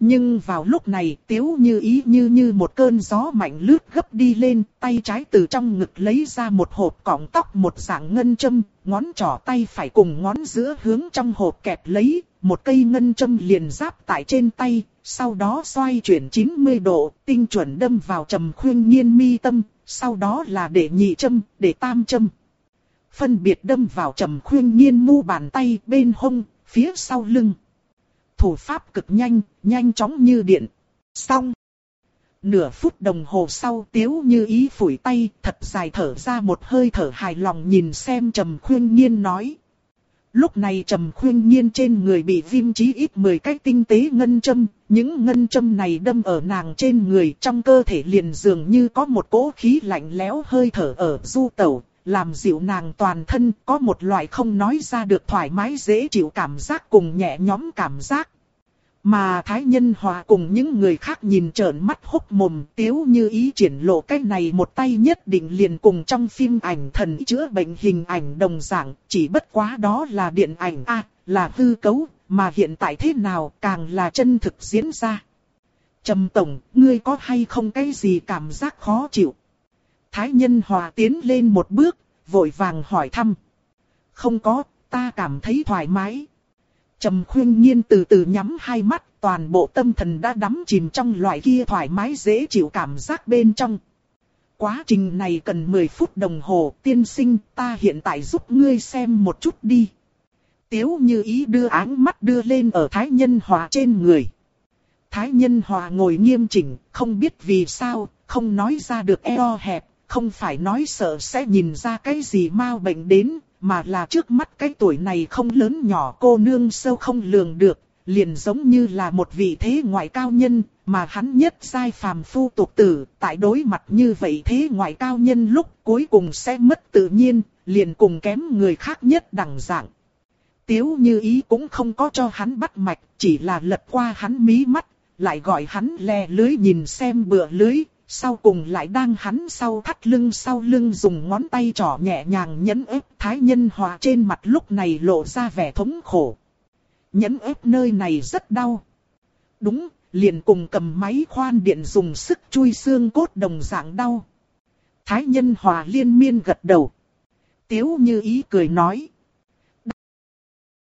Nhưng vào lúc này tiếu như ý như như một cơn gió mạnh lướt gấp đi lên, tay trái từ trong ngực lấy ra một hộp cọng tóc một dạng ngân châm, ngón trỏ tay phải cùng ngón giữa hướng trong hộp kẹp lấy, một cây ngân châm liền giáp tại trên tay, sau đó xoay chuyển 90 độ, tinh chuẩn đâm vào trầm khuyên nhiên mi tâm, sau đó là để nhị châm, để tam châm. Phân biệt đâm vào trầm khuyên nhiên mu bàn tay bên hông, phía sau lưng thủ pháp cực nhanh, nhanh chóng như điện. Xong. Nửa phút đồng hồ sau tiếu như ý phủi tay, thật dài thở ra một hơi thở hài lòng nhìn xem Trầm Khuyên Nhiên nói. Lúc này Trầm Khuyên Nhiên trên người bị viêm chí ít 10 cái tinh tế ngân châm, những ngân châm này đâm ở nàng trên người trong cơ thể liền dường như có một cỗ khí lạnh lẽo hơi thở ở du tẩu, làm dịu nàng toàn thân có một loại không nói ra được thoải mái dễ chịu cảm giác cùng nhẹ nhõm cảm giác. Mà Thái Nhân Hòa cùng những người khác nhìn trợn mắt hốc mồm tiếu như ý triển lộ cái này một tay nhất định liền cùng trong phim ảnh thần chữa bệnh hình ảnh đồng dạng, chỉ bất quá đó là điện ảnh A, là hư cấu, mà hiện tại thế nào càng là chân thực diễn ra. Trầm Tổng, ngươi có hay không cái gì cảm giác khó chịu? Thái Nhân Hòa tiến lên một bước, vội vàng hỏi thăm. Không có, ta cảm thấy thoải mái. Trầm khuyên nhiên từ từ nhắm hai mắt, toàn bộ tâm thần đã đắm chìm trong loại kia thoải mái dễ chịu cảm giác bên trong. Quá trình này cần 10 phút đồng hồ, tiên sinh, ta hiện tại giúp ngươi xem một chút đi. Tiếu như ý đưa áng mắt đưa lên ở Thái Nhân Hòa trên người. Thái Nhân Hòa ngồi nghiêm chỉnh, không biết vì sao, không nói ra được eo hẹp, không phải nói sợ sẽ nhìn ra cái gì mau bệnh đến, mà là trước mắt cái tuổi này không lớn nhỏ cô nương sâu không lường được, liền giống như là một vị thế ngoại cao nhân, mà hắn nhất sai phàm phu tục tử, tại đối mặt như vậy thế ngoại cao nhân lúc cuối cùng sẽ mất tự nhiên, liền cùng kém người khác nhất đẳng dạng. Tiếu như ý cũng không có cho hắn bắt mạch, chỉ là lật qua hắn mí mắt, lại gọi hắn le lưới nhìn xem bựa lưới, sau cùng lại đang hắn sau thắt lưng sau lưng dùng ngón tay trỏ nhẹ nhàng nhấn ép thái nhân hòa trên mặt lúc này lộ ra vẻ thống khổ. Nhấn ép nơi này rất đau. Đúng, liền cùng cầm máy khoan điện dùng sức chui xương cốt đồng dạng đau. Thái nhân hòa liên miên gật đầu. Tiếu như ý cười nói.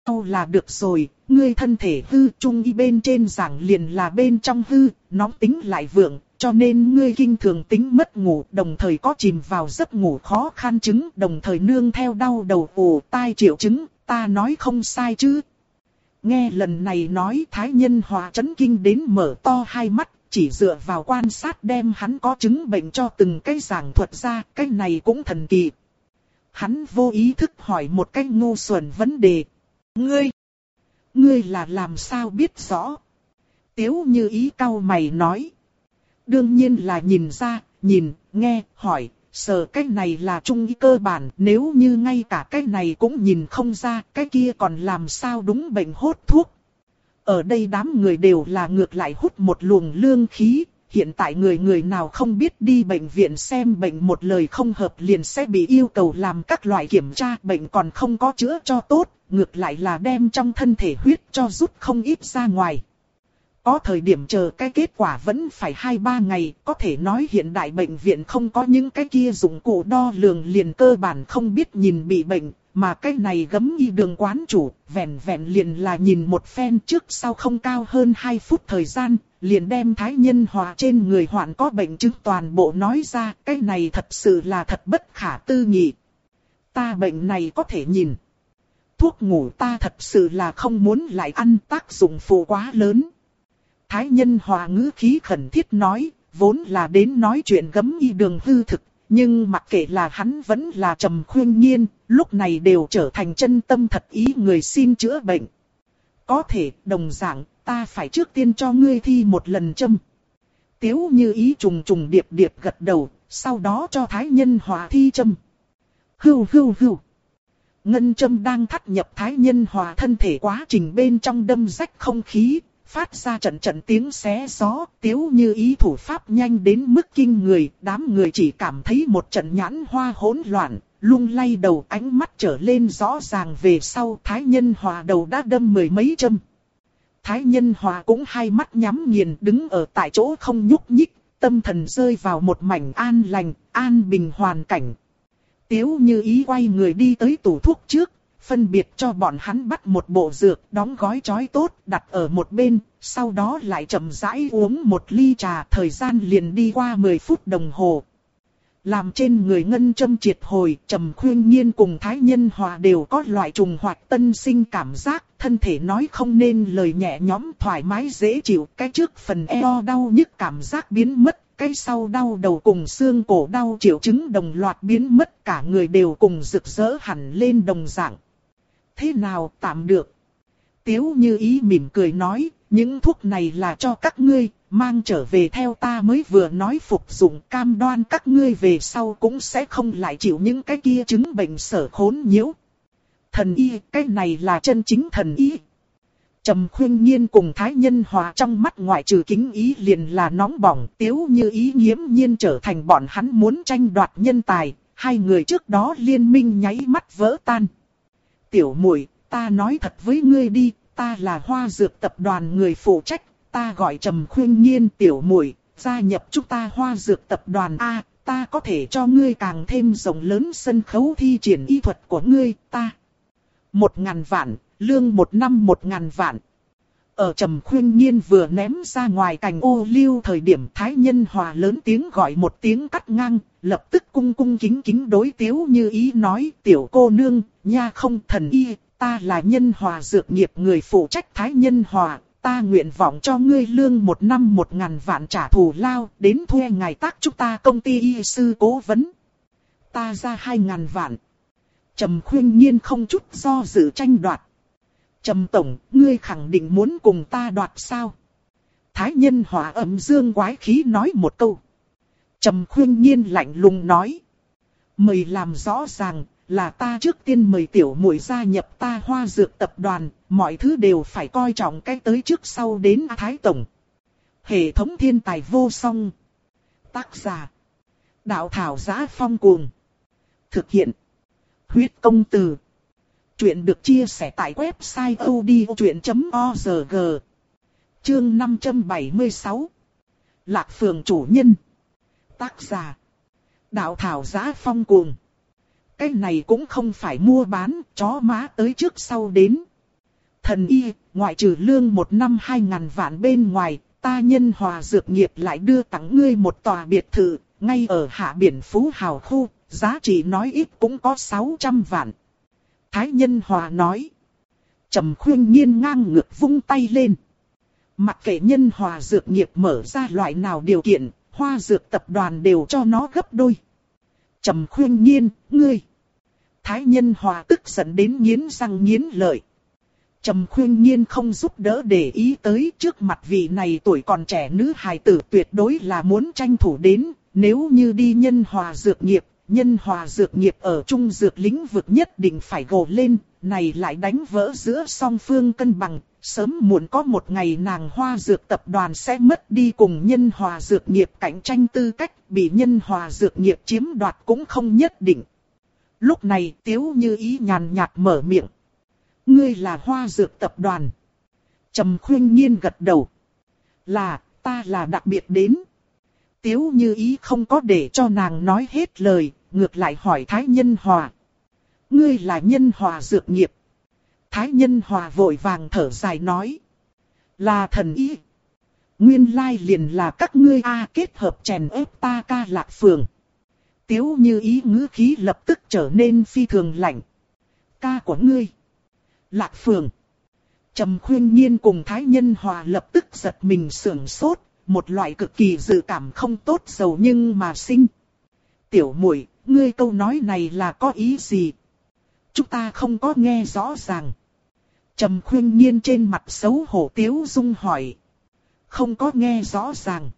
Đau là được rồi, ngươi thân thể hư trung y bên trên giảng liền là bên trong hư, nóng tính lại vượng, cho nên ngươi kinh thường tính mất ngủ, đồng thời có chìm vào giấc ngủ khó khăn chứng, đồng thời nương theo đau đầu ủ tai triệu chứng, ta nói không sai chứ. Nghe lần này nói thái nhân hòa chấn kinh đến mở to hai mắt, chỉ dựa vào quan sát đem hắn có chứng bệnh cho từng cái giảng thuật ra, cái này cũng thần kỳ. Hắn vô ý thức hỏi một cái ngu xuẩn vấn đề. Ngươi, ngươi là làm sao biết rõ? Tiếu như ý cao mày nói đương nhiên là nhìn ra, nhìn, nghe, hỏi, sờ cái này là trung ý cơ bản, nếu như ngay cả cái này cũng nhìn không ra, cái kia còn làm sao đúng bệnh hốt thuốc. Ở đây đám người đều là ngược lại hút một luồng lương khí, hiện tại người người nào không biết đi bệnh viện xem bệnh một lời không hợp liền sẽ bị yêu cầu làm các loại kiểm tra bệnh còn không có chữa cho tốt, ngược lại là đem trong thân thể huyết cho rút không ít ra ngoài. Có thời điểm chờ cái kết quả vẫn phải 2-3 ngày, có thể nói hiện đại bệnh viện không có những cái kia dụng cụ đo lường liền cơ bản không biết nhìn bị bệnh, mà cái này gấm y đường quán chủ, vẹn vẹn liền là nhìn một phen trước sau không cao hơn 2 phút thời gian, liền đem thái nhân hòa trên người hoạn có bệnh chứng toàn bộ nói ra, cái này thật sự là thật bất khả tư nghị. Ta bệnh này có thể nhìn. Thuốc ngủ ta thật sự là không muốn lại ăn tác dụng phụ quá lớn. Thái nhân hòa ngữ khí khẩn thiết nói, vốn là đến nói chuyện gấm y đường hư thực, nhưng mặc kệ là hắn vẫn là trầm khuyên nhiên, lúc này đều trở thành chân tâm thật ý người xin chữa bệnh. Có thể, đồng dạng, ta phải trước tiên cho ngươi thi một lần châm. Tiếu như ý trùng trùng điệp điệp gật đầu, sau đó cho thái nhân hòa thi châm. Hưu hưu hưu. Ngân châm đang thắt nhập thái nhân hòa thân thể quá trình bên trong đâm rách không khí, phát ra trận trận tiếng xé gió, tiếu như ý thủ pháp nhanh đến mức kinh người, đám người chỉ cảm thấy một trận nhãn hoa hỗn loạn, lung lay đầu ánh mắt trở lên rõ ràng về sau thái nhân hòa đầu đã đâm mười mấy châm. Thái nhân hòa cũng hai mắt nhắm nghiền đứng ở tại chỗ không nhúc nhích, tâm thần rơi vào một mảnh an lành, an bình hoàn cảnh. Tiếu như ý quay người đi tới tủ thuốc trước, phân biệt cho bọn hắn bắt một bộ dược đóng gói chói tốt đặt ở một bên, sau đó lại chậm rãi uống một ly trà thời gian liền đi qua 10 phút đồng hồ. Làm trên người ngân châm triệt hồi, trầm khuyên nhiên cùng thái nhân hòa đều có loại trùng hoạt tân sinh cảm giác, thân thể nói không nên lời nhẹ nhõm thoải mái dễ chịu, cái trước phần eo đau nhức cảm giác biến mất, cái sau đau đầu cùng xương cổ đau triệu chứng đồng loạt biến mất cả người đều cùng rực rỡ hẳn lên đồng dạng thế nào tạm được. Tiếu như ý mỉm cười nói, những thuốc này là cho các ngươi, mang trở về theo ta mới vừa nói phục dụng cam đoan các ngươi về sau cũng sẽ không lại chịu những cái kia chứng bệnh sở khốn nhiễu. Thần y, cái này là chân chính thần y. Trầm khuyên nhiên cùng thái nhân hòa trong mắt ngoại trừ kính ý liền là nóng bỏng tiếu như ý nghiễm nhiên trở thành bọn hắn muốn tranh đoạt nhân tài, hai người trước đó liên minh nháy mắt vỡ tan tiểu muội, ta nói thật với ngươi đi, ta là hoa dược tập đoàn người phụ trách, ta gọi trầm khuyên nhiên tiểu muội gia nhập chúng ta hoa dược tập đoàn A, ta có thể cho ngươi càng thêm rộng lớn sân khấu thi triển y thuật của ngươi, ta. Một ngàn vạn, lương một năm một ngàn vạn. Ở trầm khuyên nhiên vừa ném ra ngoài cành ô liu thời điểm thái nhân hòa lớn tiếng gọi một tiếng cắt ngang, lập tức cung cung kính kính đối tiếu như ý nói tiểu cô nương, nha không thần y, ta là nhân hòa dược nghiệp người phụ trách thái nhân hòa, ta nguyện vọng cho ngươi lương một năm một ngàn vạn trả thù lao, đến thuê ngài tác chúng ta công ty y sư cố vấn. Ta ra hai ngàn vạn. Trầm khuyên nhiên không chút do dự tranh đoạt. Trầm Tổng, ngươi khẳng định muốn cùng ta đoạt sao? Thái nhân hỏa âm dương quái khí nói một câu. Trầm khuyên nhiên lạnh lùng nói. Mời làm rõ ràng, là ta trước tiên mời tiểu muội gia nhập ta hoa dược tập đoàn, mọi thứ đều phải coi trọng cái tới trước sau đến Thái Tổng. Hệ thống thiên tài vô song. Tác giả. Đạo thảo giá phong cuồng. Thực hiện. Huyết công từ. Chuyện được chia sẻ tại website odchuyện.org. Chương 576. Lạc phường chủ nhân. Tác giả. Đạo thảo giá phong cuồng. Cái này cũng không phải mua bán, chó má tới trước sau đến. Thần y, ngoại trừ lương một năm hai ngàn vạn bên ngoài, ta nhân hòa dược nghiệp lại đưa tặng ngươi một tòa biệt thự, ngay ở hạ biển Phú Hào Khu, giá trị nói ít cũng có 600 vạn. Thái nhân hòa nói. Trầm khuyên nhiên ngang ngược vung tay lên. Mặc kệ nhân hòa dược nghiệp mở ra loại nào điều kiện, hoa dược tập đoàn đều cho nó gấp đôi. Trầm khuyên nhiên, ngươi. Thái nhân hòa tức giận đến nghiến răng nghiến lợi. Trầm khuyên nhiên không giúp đỡ để ý tới trước mặt vị này tuổi còn trẻ nữ hài tử tuyệt đối là muốn tranh thủ đến, nếu như đi nhân hòa dược nghiệp, nhân hòa dược nghiệp ở trung dược lĩnh vực nhất định phải gồ lên, này lại đánh vỡ giữa song phương cân bằng, sớm muộn có một ngày nàng hoa dược tập đoàn sẽ mất đi cùng nhân hòa dược nghiệp cạnh tranh tư cách, bị nhân hòa dược nghiệp chiếm đoạt cũng không nhất định. Lúc này tiếu như ý nhàn nhạt mở miệng. Ngươi là hoa dược tập đoàn. Trầm khuyên nhiên gật đầu. Là, ta là đặc biệt đến. Tiếu như ý không có để cho nàng nói hết lời, ngược lại hỏi Thái Nhân Hòa. Ngươi là nhân hòa dược nghiệp. Thái Nhân Hòa vội vàng thở dài nói. Là thần ý. Nguyên lai liền là các ngươi A kết hợp chèn ép ta ca lạc phường. Tiếu như ý ngữ khí lập tức trở nên phi thường lạnh. Ca của ngươi. Lạc phường. Trầm khuyên nhiên cùng Thái Nhân Hòa lập tức giật mình sưởng sốt, một loại cực kỳ dự cảm không tốt dầu nhưng mà sinh. Tiểu muội ngươi câu nói này là có ý gì? Chúng ta không có nghe rõ ràng. Trầm khuyên nhiên trên mặt xấu hổ Tiếu Dung hỏi. Không có nghe rõ ràng.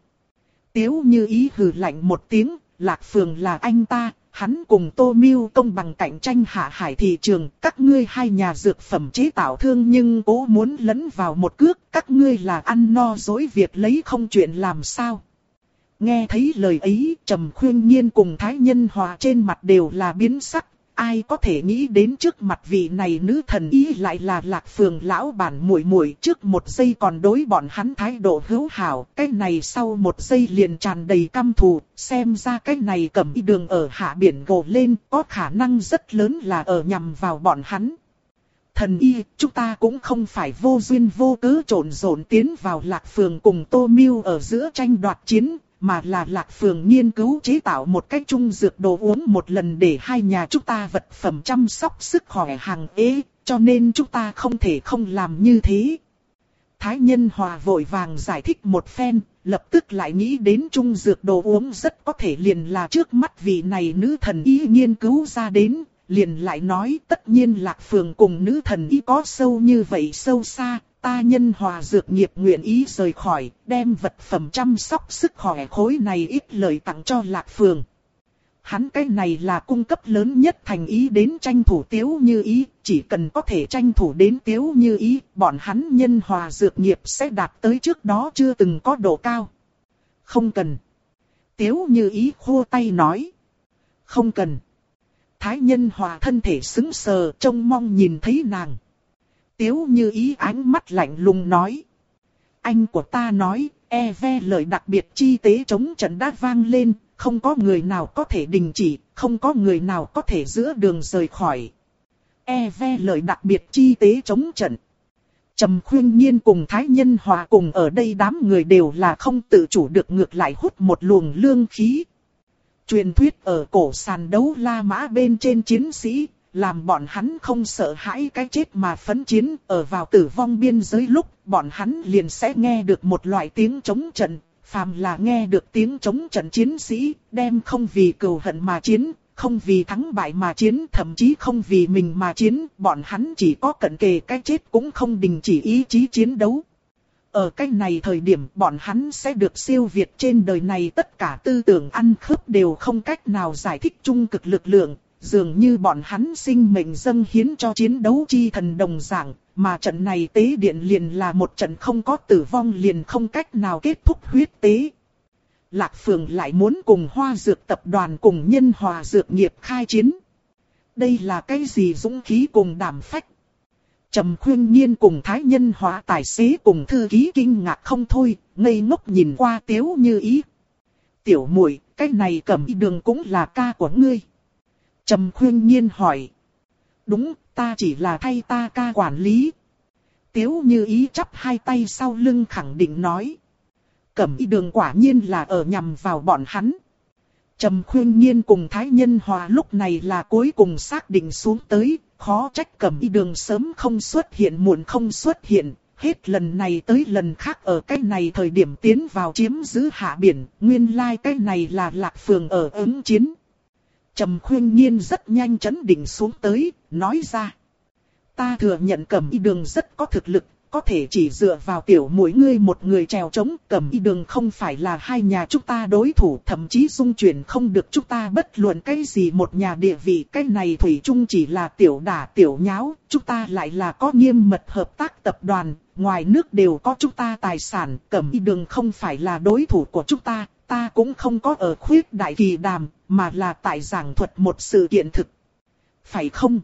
Tiếu như ý hừ lạnh một tiếng, Lạc Phường là anh ta, hắn cùng Tô Miêu công bằng cạnh tranh hạ hải thị trường, các ngươi hai nhà dược phẩm chế tạo thương nhưng cố muốn lấn vào một cước, các ngươi là ăn no dối việc lấy không chuyện làm sao. Nghe thấy lời ấy, Trầm Khuyên Nhiên cùng Thái Nhân Hòa trên mặt đều là biến sắc, ai có thể nghĩ đến trước mặt vị này nữ thần ý lại là lạc phường lão bản muội muội trước một giây còn đối bọn hắn thái độ hữu hảo, cái này sau một giây liền tràn đầy căm thù, xem ra cái này cầm y đường ở hạ biển gồ lên có khả năng rất lớn là ở nhằm vào bọn hắn. Thần y, chúng ta cũng không phải vô duyên vô cớ trộn rộn tiến vào lạc phường cùng tô miêu ở giữa tranh đoạt chiến, mà là lạc phường nghiên cứu chế tạo một cách trung dược đồ uống một lần để hai nhà chúng ta vật phẩm chăm sóc sức khỏe hàng ế, cho nên chúng ta không thể không làm như thế. Thái nhân hòa vội vàng giải thích một phen, lập tức lại nghĩ đến trung dược đồ uống rất có thể liền là trước mắt vị này nữ thần y nghiên cứu ra đến, liền lại nói tất nhiên lạc phường cùng nữ thần y có sâu như vậy sâu xa, ta nhân hòa dược nghiệp nguyện ý rời khỏi, đem vật phẩm chăm sóc sức khỏe khối này ít lời tặng cho lạc phường. Hắn cái này là cung cấp lớn nhất thành ý đến tranh thủ tiếu như ý, chỉ cần có thể tranh thủ đến tiếu như ý, bọn hắn nhân hòa dược nghiệp sẽ đạt tới trước đó chưa từng có độ cao. Không cần. Tiếu như ý khô tay nói. Không cần. Thái nhân hòa thân thể xứng sờ trông mong nhìn thấy nàng. Tiếu như ý ánh mắt lạnh lùng nói. Anh của ta nói, e ve lời đặc biệt chi tế chống trận đã vang lên, không có người nào có thể đình chỉ, không có người nào có thể giữa đường rời khỏi. E ve lời đặc biệt chi tế chống trận. Trầm khuyên nhiên cùng Thái Nhân Hòa cùng ở đây đám người đều là không tự chủ được ngược lại hút một luồng lương khí. Truyền thuyết ở cổ sàn đấu La Mã bên trên chiến sĩ, làm bọn hắn không sợ hãi cái chết mà phấn chiến, ở vào tử vong biên giới lúc, bọn hắn liền sẽ nghe được một loại tiếng chống trận, phàm là nghe được tiếng chống trận chiến sĩ, đem không vì cầu hận mà chiến, không vì thắng bại mà chiến, thậm chí không vì mình mà chiến, bọn hắn chỉ có cận kề cái chết cũng không đình chỉ ý chí chiến đấu. Ở cái này thời điểm bọn hắn sẽ được siêu việt trên đời này tất cả tư tưởng ăn khớp đều không cách nào giải thích trung cực lực lượng, dường như bọn hắn sinh mệnh dâng hiến cho chiến đấu chi thần đồng dạng, mà trận này tế điện liền là một trận không có tử vong liền không cách nào kết thúc huyết tế. Lạc Phường lại muốn cùng hoa dược tập đoàn cùng nhân hòa dược nghiệp khai chiến. Đây là cái gì dũng khí cùng đảm phách? Trầm khuyên nhiên cùng thái nhân hóa tài xế cùng thư ký kinh ngạc không thôi, ngây ngốc nhìn qua tiếu như ý. Tiểu muội cái này cầm y đường cũng là ca của ngươi. Trầm khuyên nhiên hỏi. Đúng, ta chỉ là thay ta ca quản lý. Tiếu như ý chắp hai tay sau lưng khẳng định nói. Cẩm y đường quả nhiên là ở nhằm vào bọn hắn. Trầm khuyên nhiên cùng Thái Nhân Hòa lúc này là cuối cùng xác định xuống tới, khó trách cẩm y đường sớm không xuất hiện muộn không xuất hiện, hết lần này tới lần khác ở cái này thời điểm tiến vào chiếm giữ hạ biển, nguyên lai like cái này là lạc phường ở ứng chiến. Trầm khuyên nhiên rất nhanh chấn định xuống tới, nói ra. Ta thừa nhận cẩm y đường rất có thực lực, có thể chỉ dựa vào tiểu mỗi ngươi một người trèo trống cầm y đường không phải là hai nhà chúng ta đối thủ thậm chí dung chuyển không được chúng ta bất luận cái gì một nhà địa vị cái này thủy chung chỉ là tiểu đả tiểu nháo chúng ta lại là có nghiêm mật hợp tác tập đoàn ngoài nước đều có chúng ta tài sản cẩm y đường không phải là đối thủ của chúng ta ta cũng không có ở khuyết đại kỳ đàm mà là tại giảng thuật một sự kiện thực phải không?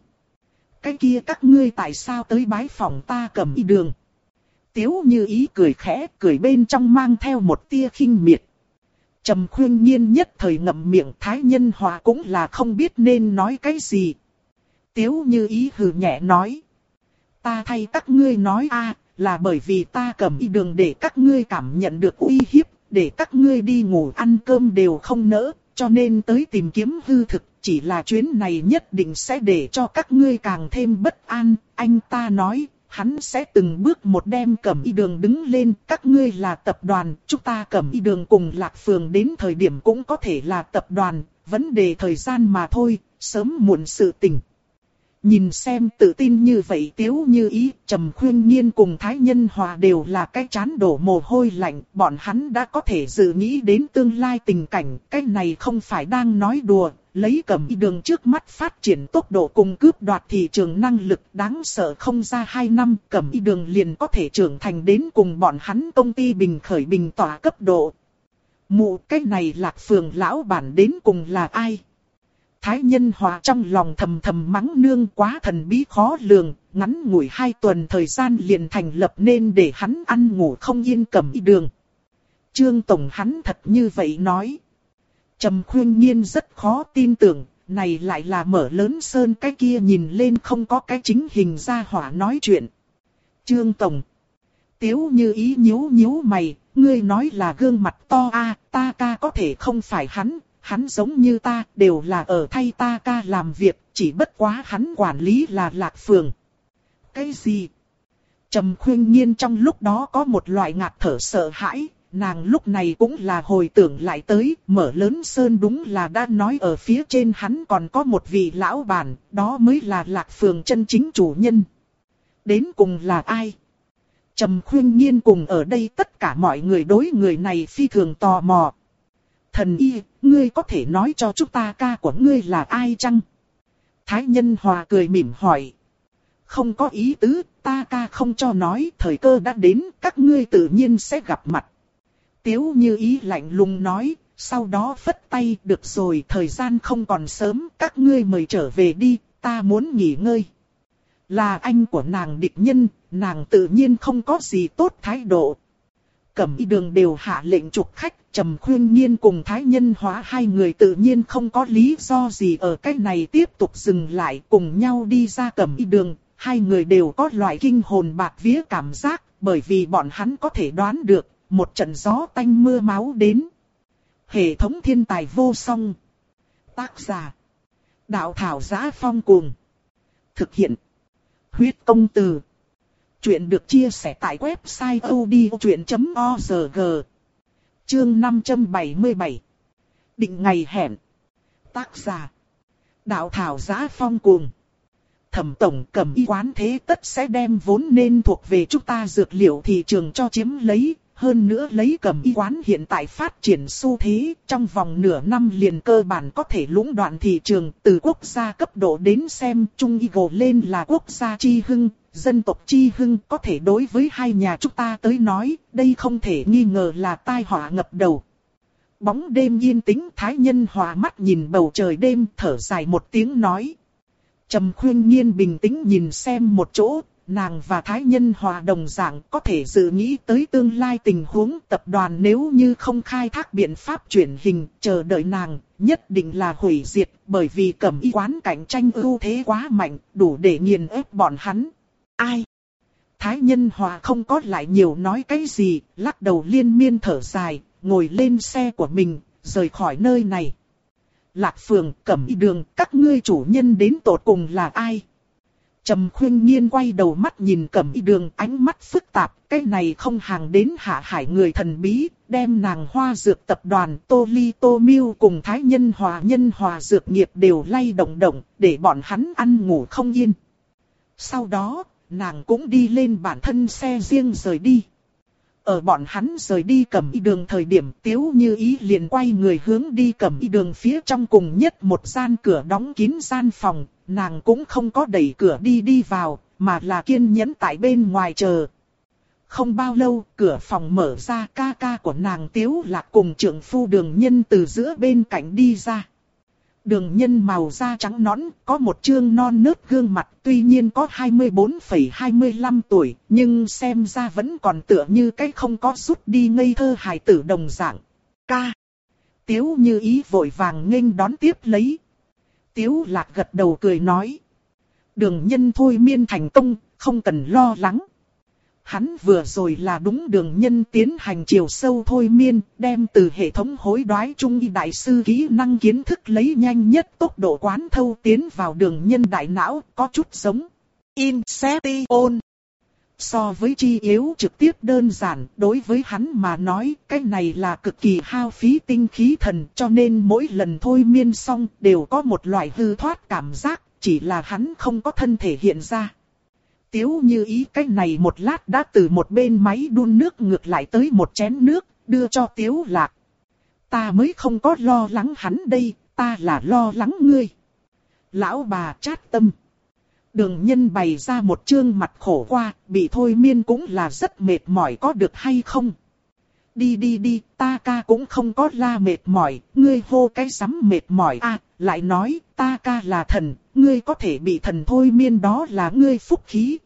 cái kia các ngươi tại sao tới bái phòng ta cầm y đường. Tiếu như ý cười khẽ, cười bên trong mang theo một tia khinh miệt. Trầm khuyên nhiên nhất thời ngậm miệng thái nhân hòa cũng là không biết nên nói cái gì. Tiếu như ý hừ nhẹ nói. Ta thay các ngươi nói a là bởi vì ta cầm y đường để các ngươi cảm nhận được uy hiếp, để các ngươi đi ngủ ăn cơm đều không nỡ, cho nên tới tìm kiếm hư thực chỉ là chuyến này nhất định sẽ để cho các ngươi càng thêm bất an. Anh ta nói, hắn sẽ từng bước một đem cẩm y đường đứng lên. Các ngươi là tập đoàn, chúng ta cẩm y đường cùng lạc phường đến thời điểm cũng có thể là tập đoàn. Vấn đề thời gian mà thôi, sớm muộn sự tình. Nhìn xem tự tin như vậy tiếu như ý, trầm khuyên nhiên cùng Thái Nhân Hòa đều là cái chán đổ mồ hôi lạnh, bọn hắn đã có thể dự nghĩ đến tương lai tình cảnh, cái này không phải đang nói đùa, lấy cầm đường trước mắt phát triển tốc độ cùng cướp đoạt thị trường năng lực đáng sợ không ra 2 năm cầm đường liền có thể trưởng thành đến cùng bọn hắn công ty bình khởi bình tỏa cấp độ. Mụ cái này lạc phường lão bản đến cùng là ai? Thái nhân hòa trong lòng thầm thầm mắng nương quá thần bí khó lường, ngắn ngủi hai tuần thời gian liền thành lập nên để hắn ăn ngủ không yên cầm y đường. Trương Tổng hắn thật như vậy nói. Trầm khuyên nhiên rất khó tin tưởng, này lại là mở lớn sơn cái kia nhìn lên không có cái chính hình ra hỏa nói chuyện. Trương Tổng. Tiếu như ý nhíu nhíu mày, ngươi nói là gương mặt to a, ta ca có thể không phải hắn, hắn giống như ta, đều là ở thay ta ca làm việc, chỉ bất quá hắn quản lý là lạc phường. Cái gì? Trầm khuyên nhiên trong lúc đó có một loại ngạt thở sợ hãi, nàng lúc này cũng là hồi tưởng lại tới, mở lớn sơn đúng là đã nói ở phía trên hắn còn có một vị lão bản, đó mới là lạc phường chân chính chủ nhân. Đến cùng là ai? Trầm khuyên nhiên cùng ở đây tất cả mọi người đối người này phi thường tò mò. Thần y, ngươi có thể nói cho chúng ta ca của ngươi là ai chăng? Thái nhân hòa cười mỉm hỏi. Không có ý tứ, ta ca không cho nói, thời cơ đã đến, các ngươi tự nhiên sẽ gặp mặt. Tiếu như ý lạnh lùng nói, sau đó phất tay, được rồi, thời gian không còn sớm, các ngươi mời trở về đi, ta muốn nghỉ ngơi. Là anh của nàng địch nhân, nàng tự nhiên không có gì tốt thái độ. Cẩm y đường đều hạ lệnh trục khách, trầm khuyên nhiên cùng thái nhân hóa hai người tự nhiên không có lý do gì ở cái này tiếp tục dừng lại cùng nhau đi ra cẩm y đường. Hai người đều có loại kinh hồn bạc vía cảm giác, bởi vì bọn hắn có thể đoán được một trận gió tanh mưa máu đến. Hệ thống thiên tài vô song. Tác giả. Đạo thảo giá phong cuồng. Thực hiện. Huyết công từ. Chuyện được chia sẻ tại website odchuyện.org. Chương 577. Định ngày hẹn. Tác giả. Đạo thảo giá phong cuồng. Thẩm tổng cầm y quán thế tất sẽ đem vốn nên thuộc về chúng ta dược liệu thị trường cho chiếm lấy, hơn nữa lấy cầm y quán hiện tại phát triển xu thế, trong vòng nửa năm liền cơ bản có thể lũng đoạn thị trường, từ quốc gia cấp độ đến xem Trung y gồ lên là quốc gia chi hưng, dân tộc chi hưng có thể đối với hai nhà chúng ta tới nói, đây không thể nghi ngờ là tai họa ngập đầu. Bóng đêm yên tĩnh thái nhân hòa mắt nhìn bầu trời đêm thở dài một tiếng nói. Trầm khuyên nhiên bình tĩnh nhìn xem một chỗ, nàng và Thái Nhân Hòa đồng dạng có thể dự nghĩ tới tương lai tình huống tập đoàn nếu như không khai thác biện pháp chuyển hình, chờ đợi nàng, nhất định là hủy diệt, bởi vì cẩm y quán cạnh tranh ưu thế quá mạnh, đủ để nghiền ép bọn hắn. Ai? Thái Nhân Hòa không có lại nhiều nói cái gì, lắc đầu liên miên thở dài, ngồi lên xe của mình, rời khỏi nơi này. Lạc Phường, Cẩm Y Đường, các ngươi chủ nhân đến tột cùng là ai? Trầm khuyên nhiên quay đầu mắt nhìn cẩm y đường ánh mắt phức tạp, cái này không hàng đến hạ hải người thần bí, đem nàng hoa dược tập đoàn Tô Ly Tô Miêu cùng Thái Nhân Hòa Nhân Hòa dược nghiệp đều lay động động, để bọn hắn ăn ngủ không yên. Sau đó, nàng cũng đi lên bản thân xe riêng rời đi. Ở bọn hắn rời đi cầm y đường thời điểm tiếu như ý liền quay người hướng đi cầm y đường phía trong cùng nhất một gian cửa đóng kín gian phòng, nàng cũng không có đẩy cửa đi đi vào, mà là kiên nhẫn tại bên ngoài chờ. Không bao lâu, cửa phòng mở ra ca ca của nàng tiếu lạc cùng trưởng phu đường nhân từ giữa bên cạnh đi ra. Đường nhân màu da trắng nõn, có một trương non nớt gương mặt tuy nhiên có 24,25 tuổi, nhưng xem ra vẫn còn tựa như cái không có rút đi ngây thơ hài tử đồng dạng. Ca. Tiếu như ý vội vàng nghênh đón tiếp lấy. Tiếu lạc gật đầu cười nói. Đường nhân thôi miên thành công, không cần lo lắng. Hắn vừa rồi là đúng đường nhân tiến hành chiều sâu thôi miên, đem từ hệ thống hối đoái trung y đại sư kỹ năng kiến thức lấy nhanh nhất tốc độ quán thâu tiến vào đường nhân đại não, có chút giống. Inception. So với chi yếu trực tiếp đơn giản, đối với hắn mà nói, cái này là cực kỳ hao phí tinh khí thần, cho nên mỗi lần thôi miên xong đều có một loại hư thoát cảm giác, chỉ là hắn không có thân thể hiện ra. Tiếu như ý cái này một lát đã từ một bên máy đun nước ngược lại tới một chén nước, đưa cho tiếu lạc. Ta mới không có lo lắng hắn đây, ta là lo lắng ngươi. Lão bà chát tâm. Đường nhân bày ra một trương mặt khổ qua, bị thôi miên cũng là rất mệt mỏi có được hay không? Đi đi đi, ta ca cũng không có la mệt mỏi, ngươi hô cái sắm mệt mỏi a lại nói, ta ca là thần, ngươi có thể bị thần thôi miên đó là ngươi phúc khí.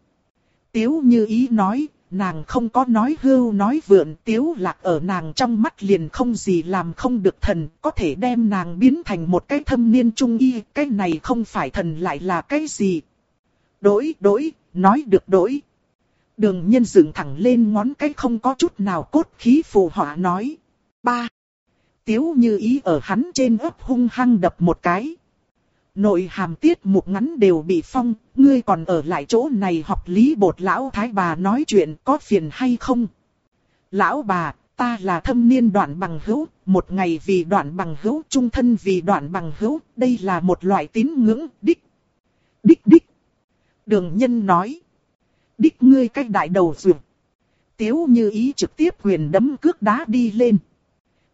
Tiếu như ý nói, nàng không có nói hưu nói vượn tiếu lạc ở nàng trong mắt liền không gì làm không được thần, có thể đem nàng biến thành một cái thâm niên trung y, cái này không phải thần lại là cái gì. Đổi, đổi, nói được đổi. Đường nhân dựng thẳng lên ngón cái không có chút nào cốt khí phù họa nói. Ba. Tiếu như ý ở hắn trên ấp hung hăng đập một cái. Nội hàm tiết mục ngắn đều bị phong, ngươi còn ở lại chỗ này học lý bột lão thái bà nói chuyện có phiền hay không? Lão bà, ta là thâm niên đoạn bằng hữu, một ngày vì đoạn bằng hữu, trung thân vì đoạn bằng hữu, đây là một loại tín ngưỡng, đích. Đích đích. Đường nhân nói. Đích ngươi cách đại đầu dược. Tiếu như ý trực tiếp quyền đấm cước đá đi lên.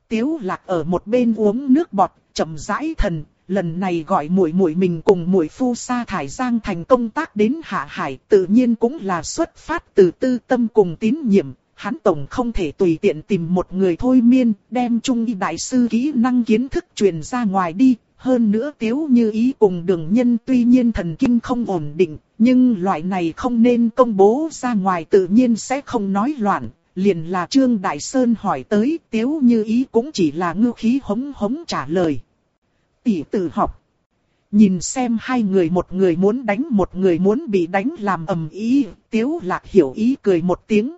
Tiếu lạc ở một bên uống nước bọt, chậm rãi thần, lần này gọi muội muội mình cùng muội phu sa thải giang thành công tác đến hạ hải, tự nhiên cũng là xuất phát từ tư tâm cùng tín nhiệm. Hắn tổng không thể tùy tiện tìm một người thôi miên, đem trung y đại sư kỹ năng kiến thức truyền ra ngoài đi. Hơn nữa tiếu như ý cùng đường nhân tuy nhiên thần kinh không ổn định, nhưng loại này không nên công bố ra ngoài tự nhiên sẽ không nói loạn. Liền là Trương Đại Sơn hỏi tới tiếu như ý cũng chỉ là ngư khí hống hống trả lời tỷ tử học. Nhìn xem hai người một người muốn đánh một người muốn bị đánh làm ầm ý, tiếu lạc hiểu ý cười một tiếng.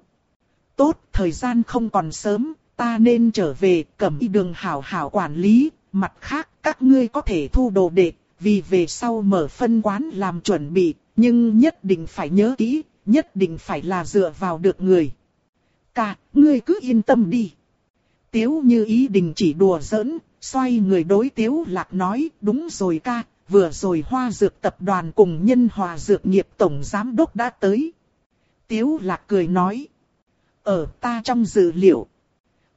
Tốt, thời gian không còn sớm, ta nên trở về, cầm y đường hảo hảo quản lý, mặt khác các ngươi có thể thu đồ đệ, vì về sau mở phân quán làm chuẩn bị, nhưng nhất định phải nhớ kỹ, nhất định phải là dựa vào được người. Cả, ngươi cứ yên tâm đi. Tiếu như ý đình chỉ đùa giỡn, Xoay người đối tiếu lạc nói, đúng rồi ca, vừa rồi hoa dược tập đoàn cùng nhân hòa dược nghiệp tổng giám đốc đã tới. Tiếu lạc cười nói. Ở ta trong dự liệu.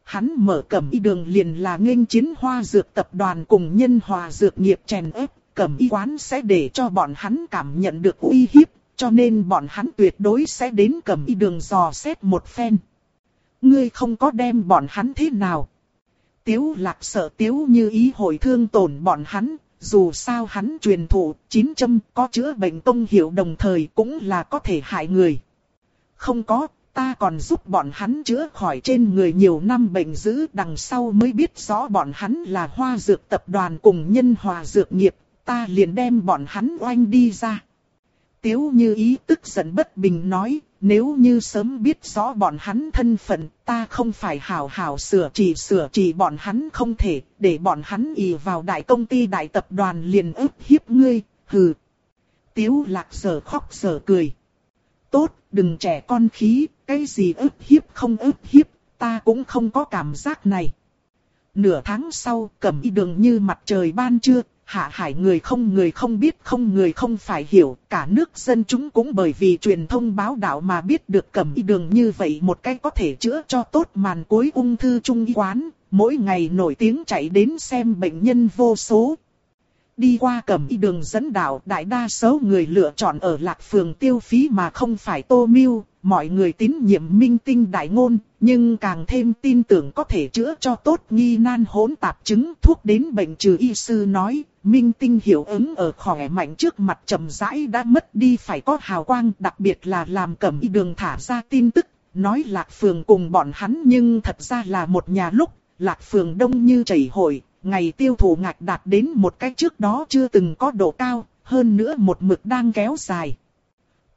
Hắn mở cẩm y đường liền là nghênh chiến hoa dược tập đoàn cùng nhân hòa dược nghiệp chèn ép. Cẩm y quán sẽ để cho bọn hắn cảm nhận được uy hiếp. Cho nên bọn hắn tuyệt đối sẽ đến cẩm y đường dò xét một phen. Ngươi không có đem bọn hắn thế nào. Tiếu lạc sợ tiếu như ý hồi thương tổn bọn hắn, dù sao hắn truyền thụ chín châm có chữa bệnh tông hiệu đồng thời cũng là có thể hại người. Không có, ta còn giúp bọn hắn chữa khỏi trên người nhiều năm bệnh dữ đằng sau mới biết rõ bọn hắn là hoa dược tập đoàn cùng nhân hòa dược nghiệp, ta liền đem bọn hắn oanh đi ra. Tiếu như ý tức giận bất bình nói, nếu như sớm biết rõ bọn hắn thân phận, ta không phải hào hào sửa chỉ sửa chỉ bọn hắn không thể, để bọn hắn ì vào đại công ty đại tập đoàn liền ức hiếp ngươi, hừ. Tiếu lạc sở khóc sở cười. Tốt, đừng trẻ con khí, cái gì ức hiếp không ức hiếp, ta cũng không có cảm giác này. Nửa tháng sau, cầm y đường như mặt trời ban trưa, hạ hải người không người không biết không người không phải hiểu, cả nước dân chúng cũng bởi vì truyền thông báo đạo mà biết được cầm y đường như vậy một cách có thể chữa cho tốt màn cuối ung thư trung y quán, mỗi ngày nổi tiếng chạy đến xem bệnh nhân vô số. Đi qua cầm y đường dẫn đạo đại đa số người lựa chọn ở lạc phường tiêu phí mà không phải tô miêu, mọi người tín nhiệm minh tinh đại ngôn, nhưng càng thêm tin tưởng có thể chữa cho tốt nghi nan hỗn tạp chứng thuốc đến bệnh trừ y sư nói, minh tinh hiệu ứng ở khỏe mạnh trước mặt trầm rãi đã mất đi phải có hào quang đặc biệt là làm cẩm y đường thả ra tin tức, nói lạc phường cùng bọn hắn nhưng thật ra là một nhà lúc, lạc phường đông như chảy hội, ngày tiêu thụ ngạch đạt đến một cách trước đó chưa từng có độ cao, hơn nữa một mực đang kéo dài.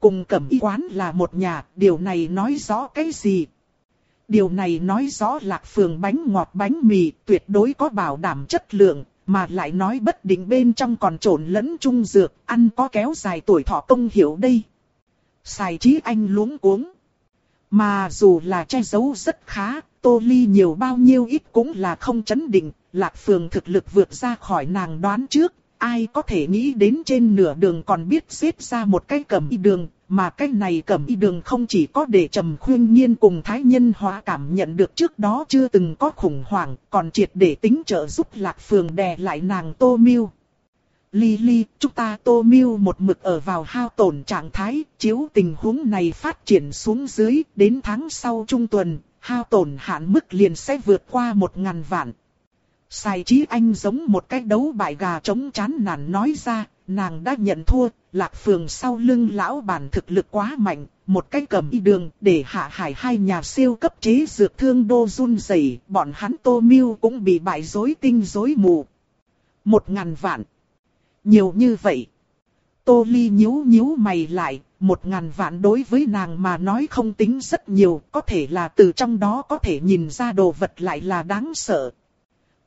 Cùng cẩm y quán là một nhà, điều này nói rõ cái gì? Điều này nói rõ lạc phường bánh ngọt bánh mì tuyệt đối có bảo đảm chất lượng, mà lại nói bất định bên trong còn trộn lẫn trung dược, ăn có kéo dài tuổi thọ công hiệu đây. Xài trí anh luống cuống. Mà dù là che giấu rất khá, tô ly nhiều bao nhiêu ít cũng là không chấn định, lạc phường thực lực vượt ra khỏi nàng đoán trước, ai có thể nghĩ đến trên nửa đường còn biết xếp ra một cái cầm y đường, mà cái này cầm y đường không chỉ có để trầm khuyên nhiên cùng thái nhân hóa cảm nhận được trước đó chưa từng có khủng hoảng, còn triệt để tính trợ giúp lạc phường đè lại nàng tô miêu. Ly ly, chúng ta tô miêu một mực ở vào hao tổn trạng thái, chiếu tình huống này phát triển xuống dưới, đến tháng sau trung tuần, hao tổn hạn mức liền sẽ vượt qua một ngàn vạn. Sai trí anh giống một cái đấu bại gà chống chán nản nói ra, nàng đã nhận thua, lạc phường sau lưng lão bản thực lực quá mạnh, một cái cầm y đường để hạ hải hai nhà siêu cấp chế dược thương đô run rẩy, bọn hắn tô miêu cũng bị bại rối tinh rối mù. Một ngàn vạn. Nhiều như vậy. Tô ly nhíu nhíu mày lại, một ngàn vạn đối với nàng mà nói không tính rất nhiều, có thể là từ trong đó có thể nhìn ra đồ vật lại là đáng sợ.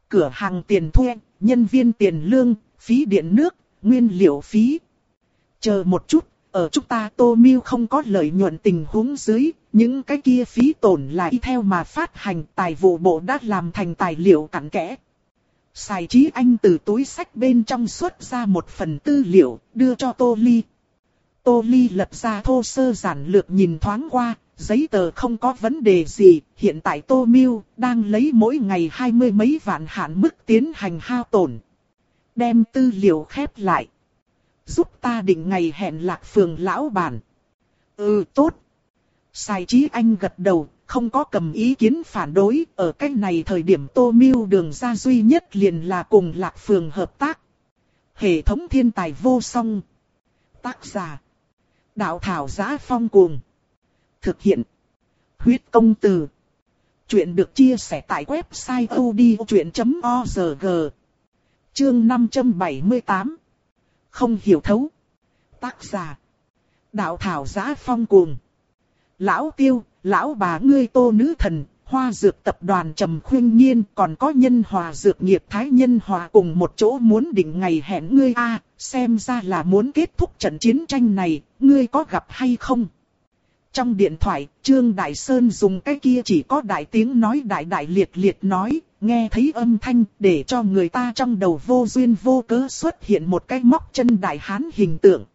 Cửa hàng tiền thuê, nhân viên tiền lương, phí điện nước, nguyên liệu phí. Chờ một chút, ở chúng ta tô miêu không có lợi nhuận tình huống dưới, những cái kia phí tổn lại theo mà phát hành tài vụ bộ đã làm thành tài liệu cặn kẽ. Xài trí anh từ túi sách bên trong xuất ra một phần tư liệu, đưa cho Tô Ly. Tô Ly lật ra thô sơ giản lược nhìn thoáng qua, giấy tờ không có vấn đề gì, hiện tại Tô Miêu đang lấy mỗi ngày hai mươi mấy vạn hạn mức tiến hành hao tổn. Đem tư liệu khép lại. Giúp ta định ngày hẹn lạc phường lão bản. Ừ tốt. Sai trí anh gật đầu, không có cầm ý kiến phản đối, ở cách này thời điểm Tô Miêu đường ra duy nhất liền là cùng lạc phường hợp tác. Hệ thống thiên tài vô song. Tác giả. Đạo thảo giá phong cuồng. Thực hiện. Huyết công từ. Chuyện được chia sẻ tại website odchuyện.org. Chương 578. Không hiểu thấu. Tác giả. Đạo thảo giá phong cuồng. Lão tiêu, lão bà ngươi tô nữ thần, hoa dược tập đoàn trầm khuyên nhiên còn có nhân hòa dược nghiệp thái nhân hòa cùng một chỗ muốn định ngày hẹn ngươi a xem ra là muốn kết thúc trận chiến tranh này, ngươi có gặp hay không? Trong điện thoại, Trương Đại Sơn dùng cái kia chỉ có đại tiếng nói đại đại liệt liệt nói, nghe thấy âm thanh để cho người ta trong đầu vô duyên vô cớ xuất hiện một cái móc chân đại hán hình tượng.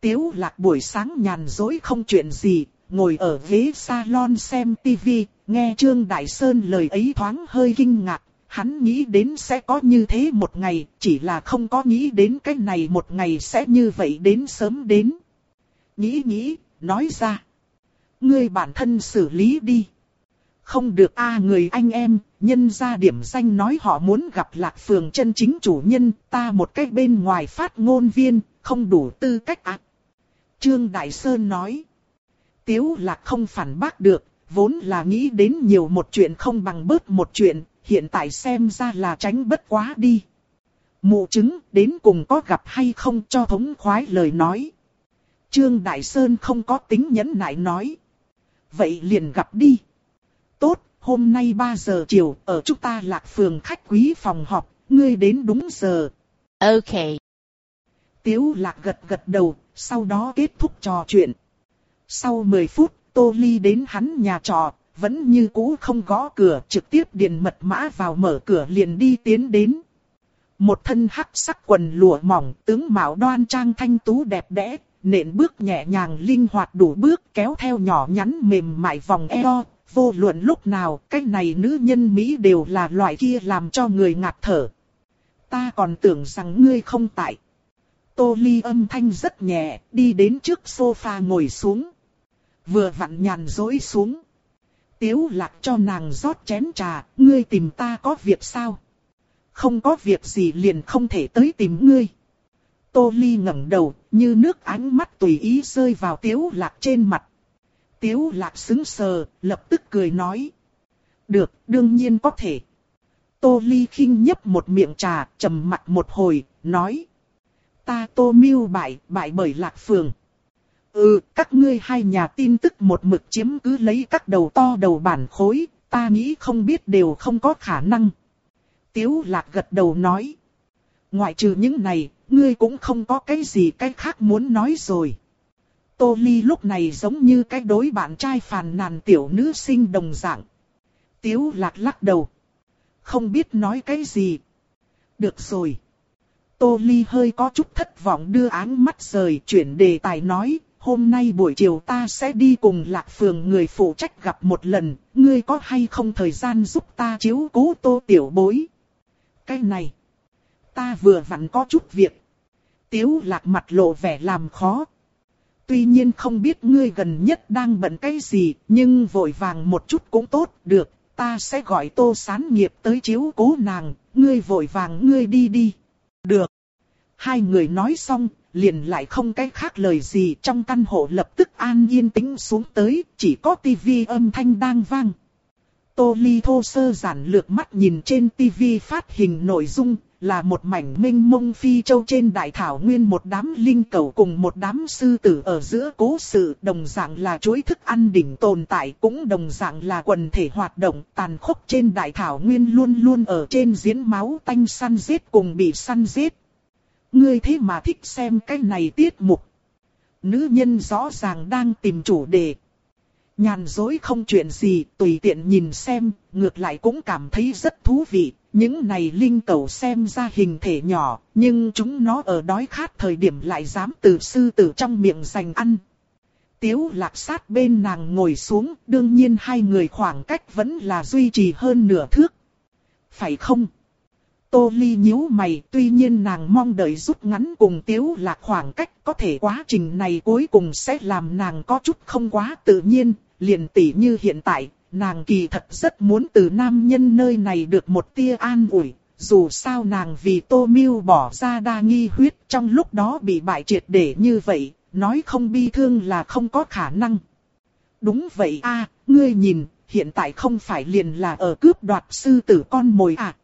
Tiếu lạc buổi sáng nhàn dối không chuyện gì, ngồi ở ghế salon xem tivi, nghe Trương Đại Sơn lời ấy thoáng hơi kinh ngạc, hắn nghĩ đến sẽ có như thế một ngày, chỉ là không có nghĩ đến cái này một ngày sẽ như vậy đến sớm đến. Nghĩ nghĩ, nói ra. Ngươi bản thân xử lý đi. Không được a à, người anh em, nhân ra điểm danh nói họ muốn gặp lạc phường chân chính chủ nhân, ta một cách bên ngoài phát ngôn viên, không đủ tư cách ạ. Trương Đại Sơn nói. Tiếu lạc không phản bác được, vốn là nghĩ đến nhiều một chuyện không bằng bớt một chuyện, hiện tại xem ra là tránh bất quá đi. Mụ chứng đến cùng có gặp hay không cho thống khoái lời nói. Trương Đại Sơn không có tính nhẫn nại nói. Vậy liền gặp đi. Tốt, hôm nay 3 giờ chiều ở chúng ta lạc phường khách quý phòng họp, ngươi đến đúng giờ. Ok. Tiếu lạc gật gật đầu, sau đó kết thúc trò chuyện. Sau 10 phút, Tô Ly đến hắn nhà trọ, vẫn như cũ không gõ cửa, trực tiếp điền mật mã vào mở cửa liền đi tiến đến. Một thân hắc sắc quần lụa mỏng, tướng mạo đoan trang thanh tú đẹp đẽ, nện bước nhẹ nhàng linh hoạt đủ bước kéo theo nhỏ nhắn mềm mại vòng eo. Vô luận lúc nào, cái này nữ nhân Mỹ đều là loại kia làm cho người ngạt thở. Ta còn tưởng rằng ngươi không tại. Tô Ly âm thanh rất nhẹ, đi đến trước sofa ngồi xuống. Vừa vặn nhàn dối xuống. Tiếu lạc cho nàng rót chén trà, ngươi tìm ta có việc sao? Không có việc gì liền không thể tới tìm ngươi. Tô Ly ngẩng đầu, như nước ánh mắt tùy ý rơi vào tiếu lạc trên mặt. Tiếu lạc sững sờ, lập tức cười nói. Được, đương nhiên có thể. Tô Ly khinh nhấp một miệng trà, trầm mặt một hồi, nói. Ta tô miêu bại, bại bởi lạc phường. Ừ, các ngươi hai nhà tin tức một mực chiếm cứ lấy các đầu to đầu bản khối, ta nghĩ không biết đều không có khả năng. Tiếu lạc gật đầu nói. Ngoại trừ những này, ngươi cũng không có cái gì cái khác muốn nói rồi. Tô Ly lúc này giống như cái đối bạn trai phàn nàn tiểu nữ sinh đồng dạng. Tiếu lạc lắc đầu. Không biết nói cái gì. Được rồi. Tô Ly hơi có chút thất vọng đưa áng mắt rời chuyển đề tài nói. Hôm nay buổi chiều ta sẽ đi cùng lạc phường người phụ trách gặp một lần. Ngươi có hay không thời gian giúp ta chiếu cố tô tiểu bối? Cái này. Ta vừa vặn có chút việc. Tiếu lạc mặt lộ vẻ làm khó. Tuy nhiên không biết ngươi gần nhất đang bận cái gì, nhưng vội vàng một chút cũng tốt, được, ta sẽ gọi tô sán nghiệp tới chiếu cố nàng, ngươi vội vàng ngươi đi đi. Được. Hai người nói xong, liền lại không cái khác lời gì trong căn hộ lập tức an yên tĩnh xuống tới, chỉ có tivi âm thanh đang vang. Tô Ly thô sơ giản lược mắt nhìn trên tivi phát hình nội dung, là một mảnh minh mông phi châu trên đại thảo nguyên một đám linh cầu cùng một đám sư tử ở giữa cố sự đồng dạng là chuỗi thức ăn đỉnh tồn tại cũng đồng dạng là quần thể hoạt động tàn khốc trên đại thảo nguyên luôn luôn ở trên diễn máu tanh săn giết cùng bị săn giết. Ngươi thế mà thích xem cái này tiết mục. Nữ nhân rõ ràng đang tìm chủ đề. Nhàn dối không chuyện gì, tùy tiện nhìn xem, ngược lại cũng cảm thấy rất thú vị. Những này linh cầu xem ra hình thể nhỏ, nhưng chúng nó ở đói khát thời điểm lại dám từ sư tử trong miệng giành ăn. Tiếu lạc sát bên nàng ngồi xuống, đương nhiên hai người khoảng cách vẫn là duy trì hơn nửa thước. Phải không? Tô Ly nhíu mày, tuy nhiên nàng mong đợi rút ngắn cùng Tiếu Lạc khoảng cách, có thể quá trình này cuối cùng sẽ làm nàng có chút không quá tự nhiên, liền tỉ như hiện tại, nàng kỳ thật rất muốn từ nam nhân nơi này được một tia an ủi, dù sao nàng vì tô miêu bỏ ra đa nghi huyết trong lúc đó bị bại triệt để như vậy, nói không bi thương là không có khả năng. Đúng vậy a, ngươi nhìn, hiện tại không phải liền là ở cướp đoạt sư tử con mồi à.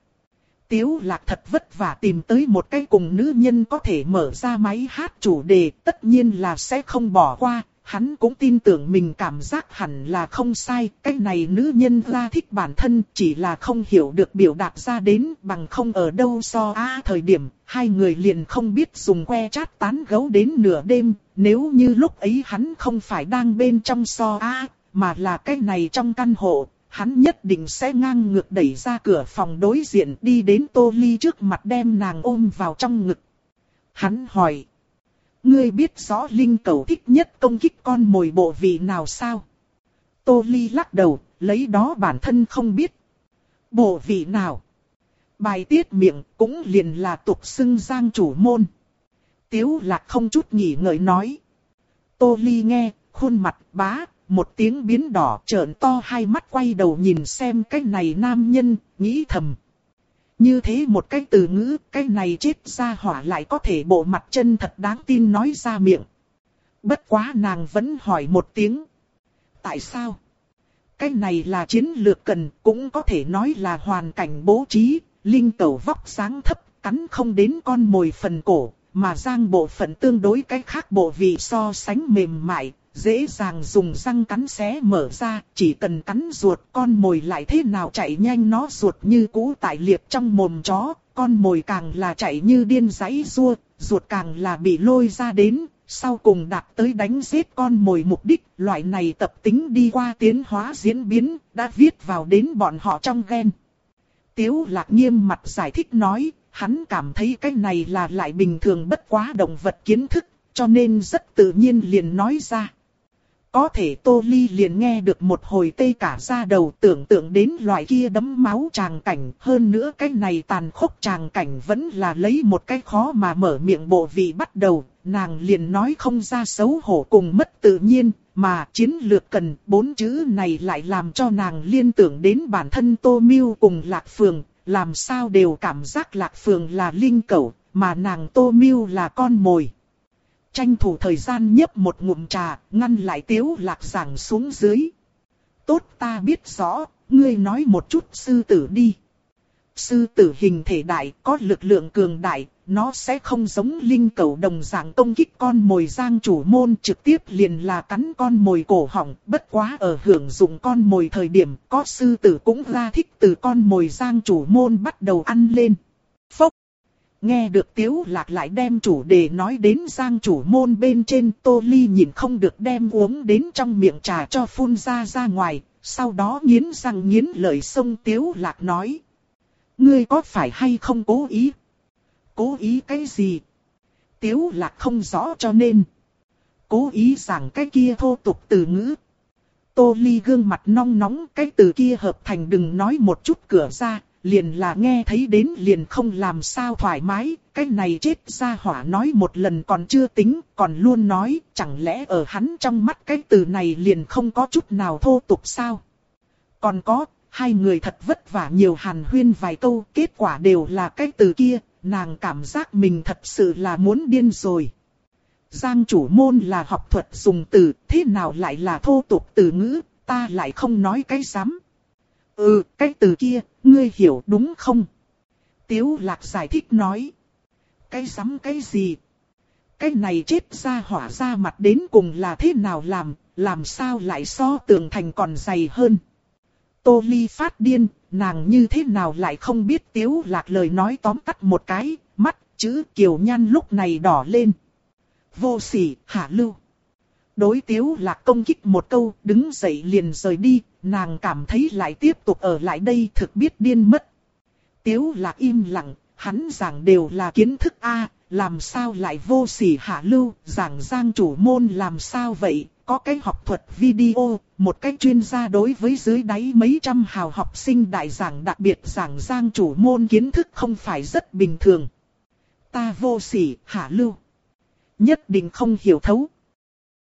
Tiếu lạc thật vất vả tìm tới một cái cùng nữ nhân có thể mở ra máy hát chủ đề, tất nhiên là sẽ không bỏ qua, hắn cũng tin tưởng mình cảm giác hẳn là không sai, cái này nữ nhân ra thích bản thân chỉ là không hiểu được biểu đạt ra đến bằng không ở đâu so a thời điểm, hai người liền không biết dùng que chát tán gấu đến nửa đêm, nếu như lúc ấy hắn không phải đang bên trong so a mà là cái này trong căn hộ, hắn nhất định sẽ ngang ngược đẩy ra cửa phòng đối diện đi đến Tô Ly trước mặt đem nàng ôm vào trong ngực. Hắn hỏi. Ngươi biết rõ Linh cầu thích nhất công kích con mồi bộ vị nào sao? Tô Ly lắc đầu, lấy đó bản thân không biết. Bộ vị nào? Bài tiết miệng cũng liền là tục xưng giang chủ môn. Tiếu lạc không chút nghỉ ngợi nói. Tô Ly nghe, khuôn mặt bá, một tiếng biến đỏ trợn to hai mắt quay đầu nhìn xem cái này nam nhân, nghĩ thầm. Như thế một cái từ ngữ, cái này chết ra hỏa lại có thể bộ mặt chân thật đáng tin nói ra miệng. Bất quá nàng vẫn hỏi một tiếng. Tại sao? Cái này là chiến lược cần, cũng có thể nói là hoàn cảnh bố trí, linh tẩu vóc sáng thấp, cắn không đến con mồi phần cổ, mà giang bộ phận tương đối cái khác bộ vị so sánh mềm mại, dễ dàng dùng răng cắn xé mở ra, chỉ cần cắn ruột con mồi lại thế nào chạy nhanh nó ruột như cũ tại liệt trong mồm chó, con mồi càng là chạy như điên giấy rua, ruột càng là bị lôi ra đến, sau cùng đạt tới đánh giết con mồi mục đích, loại này tập tính đi qua tiến hóa diễn biến, đã viết vào đến bọn họ trong gen. Tiếu lạc nghiêm mặt giải thích nói, hắn cảm thấy cái này là lại bình thường bất quá động vật kiến thức, cho nên rất tự nhiên liền nói ra. Có thể Tô Ly liền nghe được một hồi tê cả ra đầu tưởng tượng đến loại kia đấm máu tràng cảnh. Hơn nữa cái này tàn khốc tràng cảnh vẫn là lấy một cái khó mà mở miệng bộ vị bắt đầu. Nàng liền nói không ra xấu hổ cùng mất tự nhiên, mà chiến lược cần bốn chữ này lại làm cho nàng liên tưởng đến bản thân Tô Miêu cùng Lạc Phường. Làm sao đều cảm giác Lạc Phường là linh cẩu, mà nàng Tô Miêu là con mồi tranh thủ thời gian nhấp một ngụm trà, ngăn lại tiếu lạc giảng xuống dưới. Tốt ta biết rõ, ngươi nói một chút sư tử đi. Sư tử hình thể đại, có lực lượng cường đại, nó sẽ không giống linh cầu đồng dạng công kích con mồi giang chủ môn trực tiếp liền là cắn con mồi cổ họng, bất quá ở hưởng dụng con mồi thời điểm, có sư tử cũng ra thích từ con mồi giang chủ môn bắt đầu ăn lên. Phốc! Nghe được tiếu lạc lại đem chủ đề nói đến giang chủ môn bên trên tô ly nhìn không được đem uống đến trong miệng trà cho phun ra ra ngoài, sau đó nghiến răng nghiến lợi sông tiếu lạc nói. Ngươi có phải hay không cố ý? Cố ý cái gì? Tiếu lạc không rõ cho nên. Cố ý rằng cái kia thô tục từ ngữ. Tô ly gương mặt nong nóng cái từ kia hợp thành đừng nói một chút cửa ra, liền là nghe thấy đến liền không làm sao thoải mái, cái này chết ra hỏa nói một lần còn chưa tính, còn luôn nói, chẳng lẽ ở hắn trong mắt cái từ này liền không có chút nào thô tục sao? Còn có, hai người thật vất vả nhiều hàn huyên vài câu, kết quả đều là cái từ kia, nàng cảm giác mình thật sự là muốn điên rồi. Giang chủ môn là học thuật dùng từ, thế nào lại là thô tục từ ngữ, ta lại không nói cái dám. Ừ, cái từ kia, ngươi hiểu đúng không? Tiếu lạc giải thích nói. Cái sắm cái gì? Cái này chết ra hỏa ra mặt đến cùng là thế nào làm, làm sao lại so tường thành còn dày hơn? Tô Ly phát điên, nàng như thế nào lại không biết tiếu lạc lời nói tóm tắt một cái, mắt, chữ kiều nhan lúc này đỏ lên. Vô sỉ, hạ lưu. Đối tiếu lạc công kích một câu, đứng dậy liền rời đi, nàng cảm thấy lại tiếp tục ở lại đây thực biết điên mất. Tiếu lạc im lặng, hắn giảng đều là kiến thức A, làm sao lại vô sỉ hạ lưu, giảng giang chủ môn làm sao vậy, có cái học thuật video, một cái chuyên gia đối với dưới đáy mấy trăm hào học sinh đại giảng đặc biệt giảng giang chủ môn kiến thức không phải rất bình thường. Ta vô sỉ, hạ lưu. Nhất định không hiểu thấu.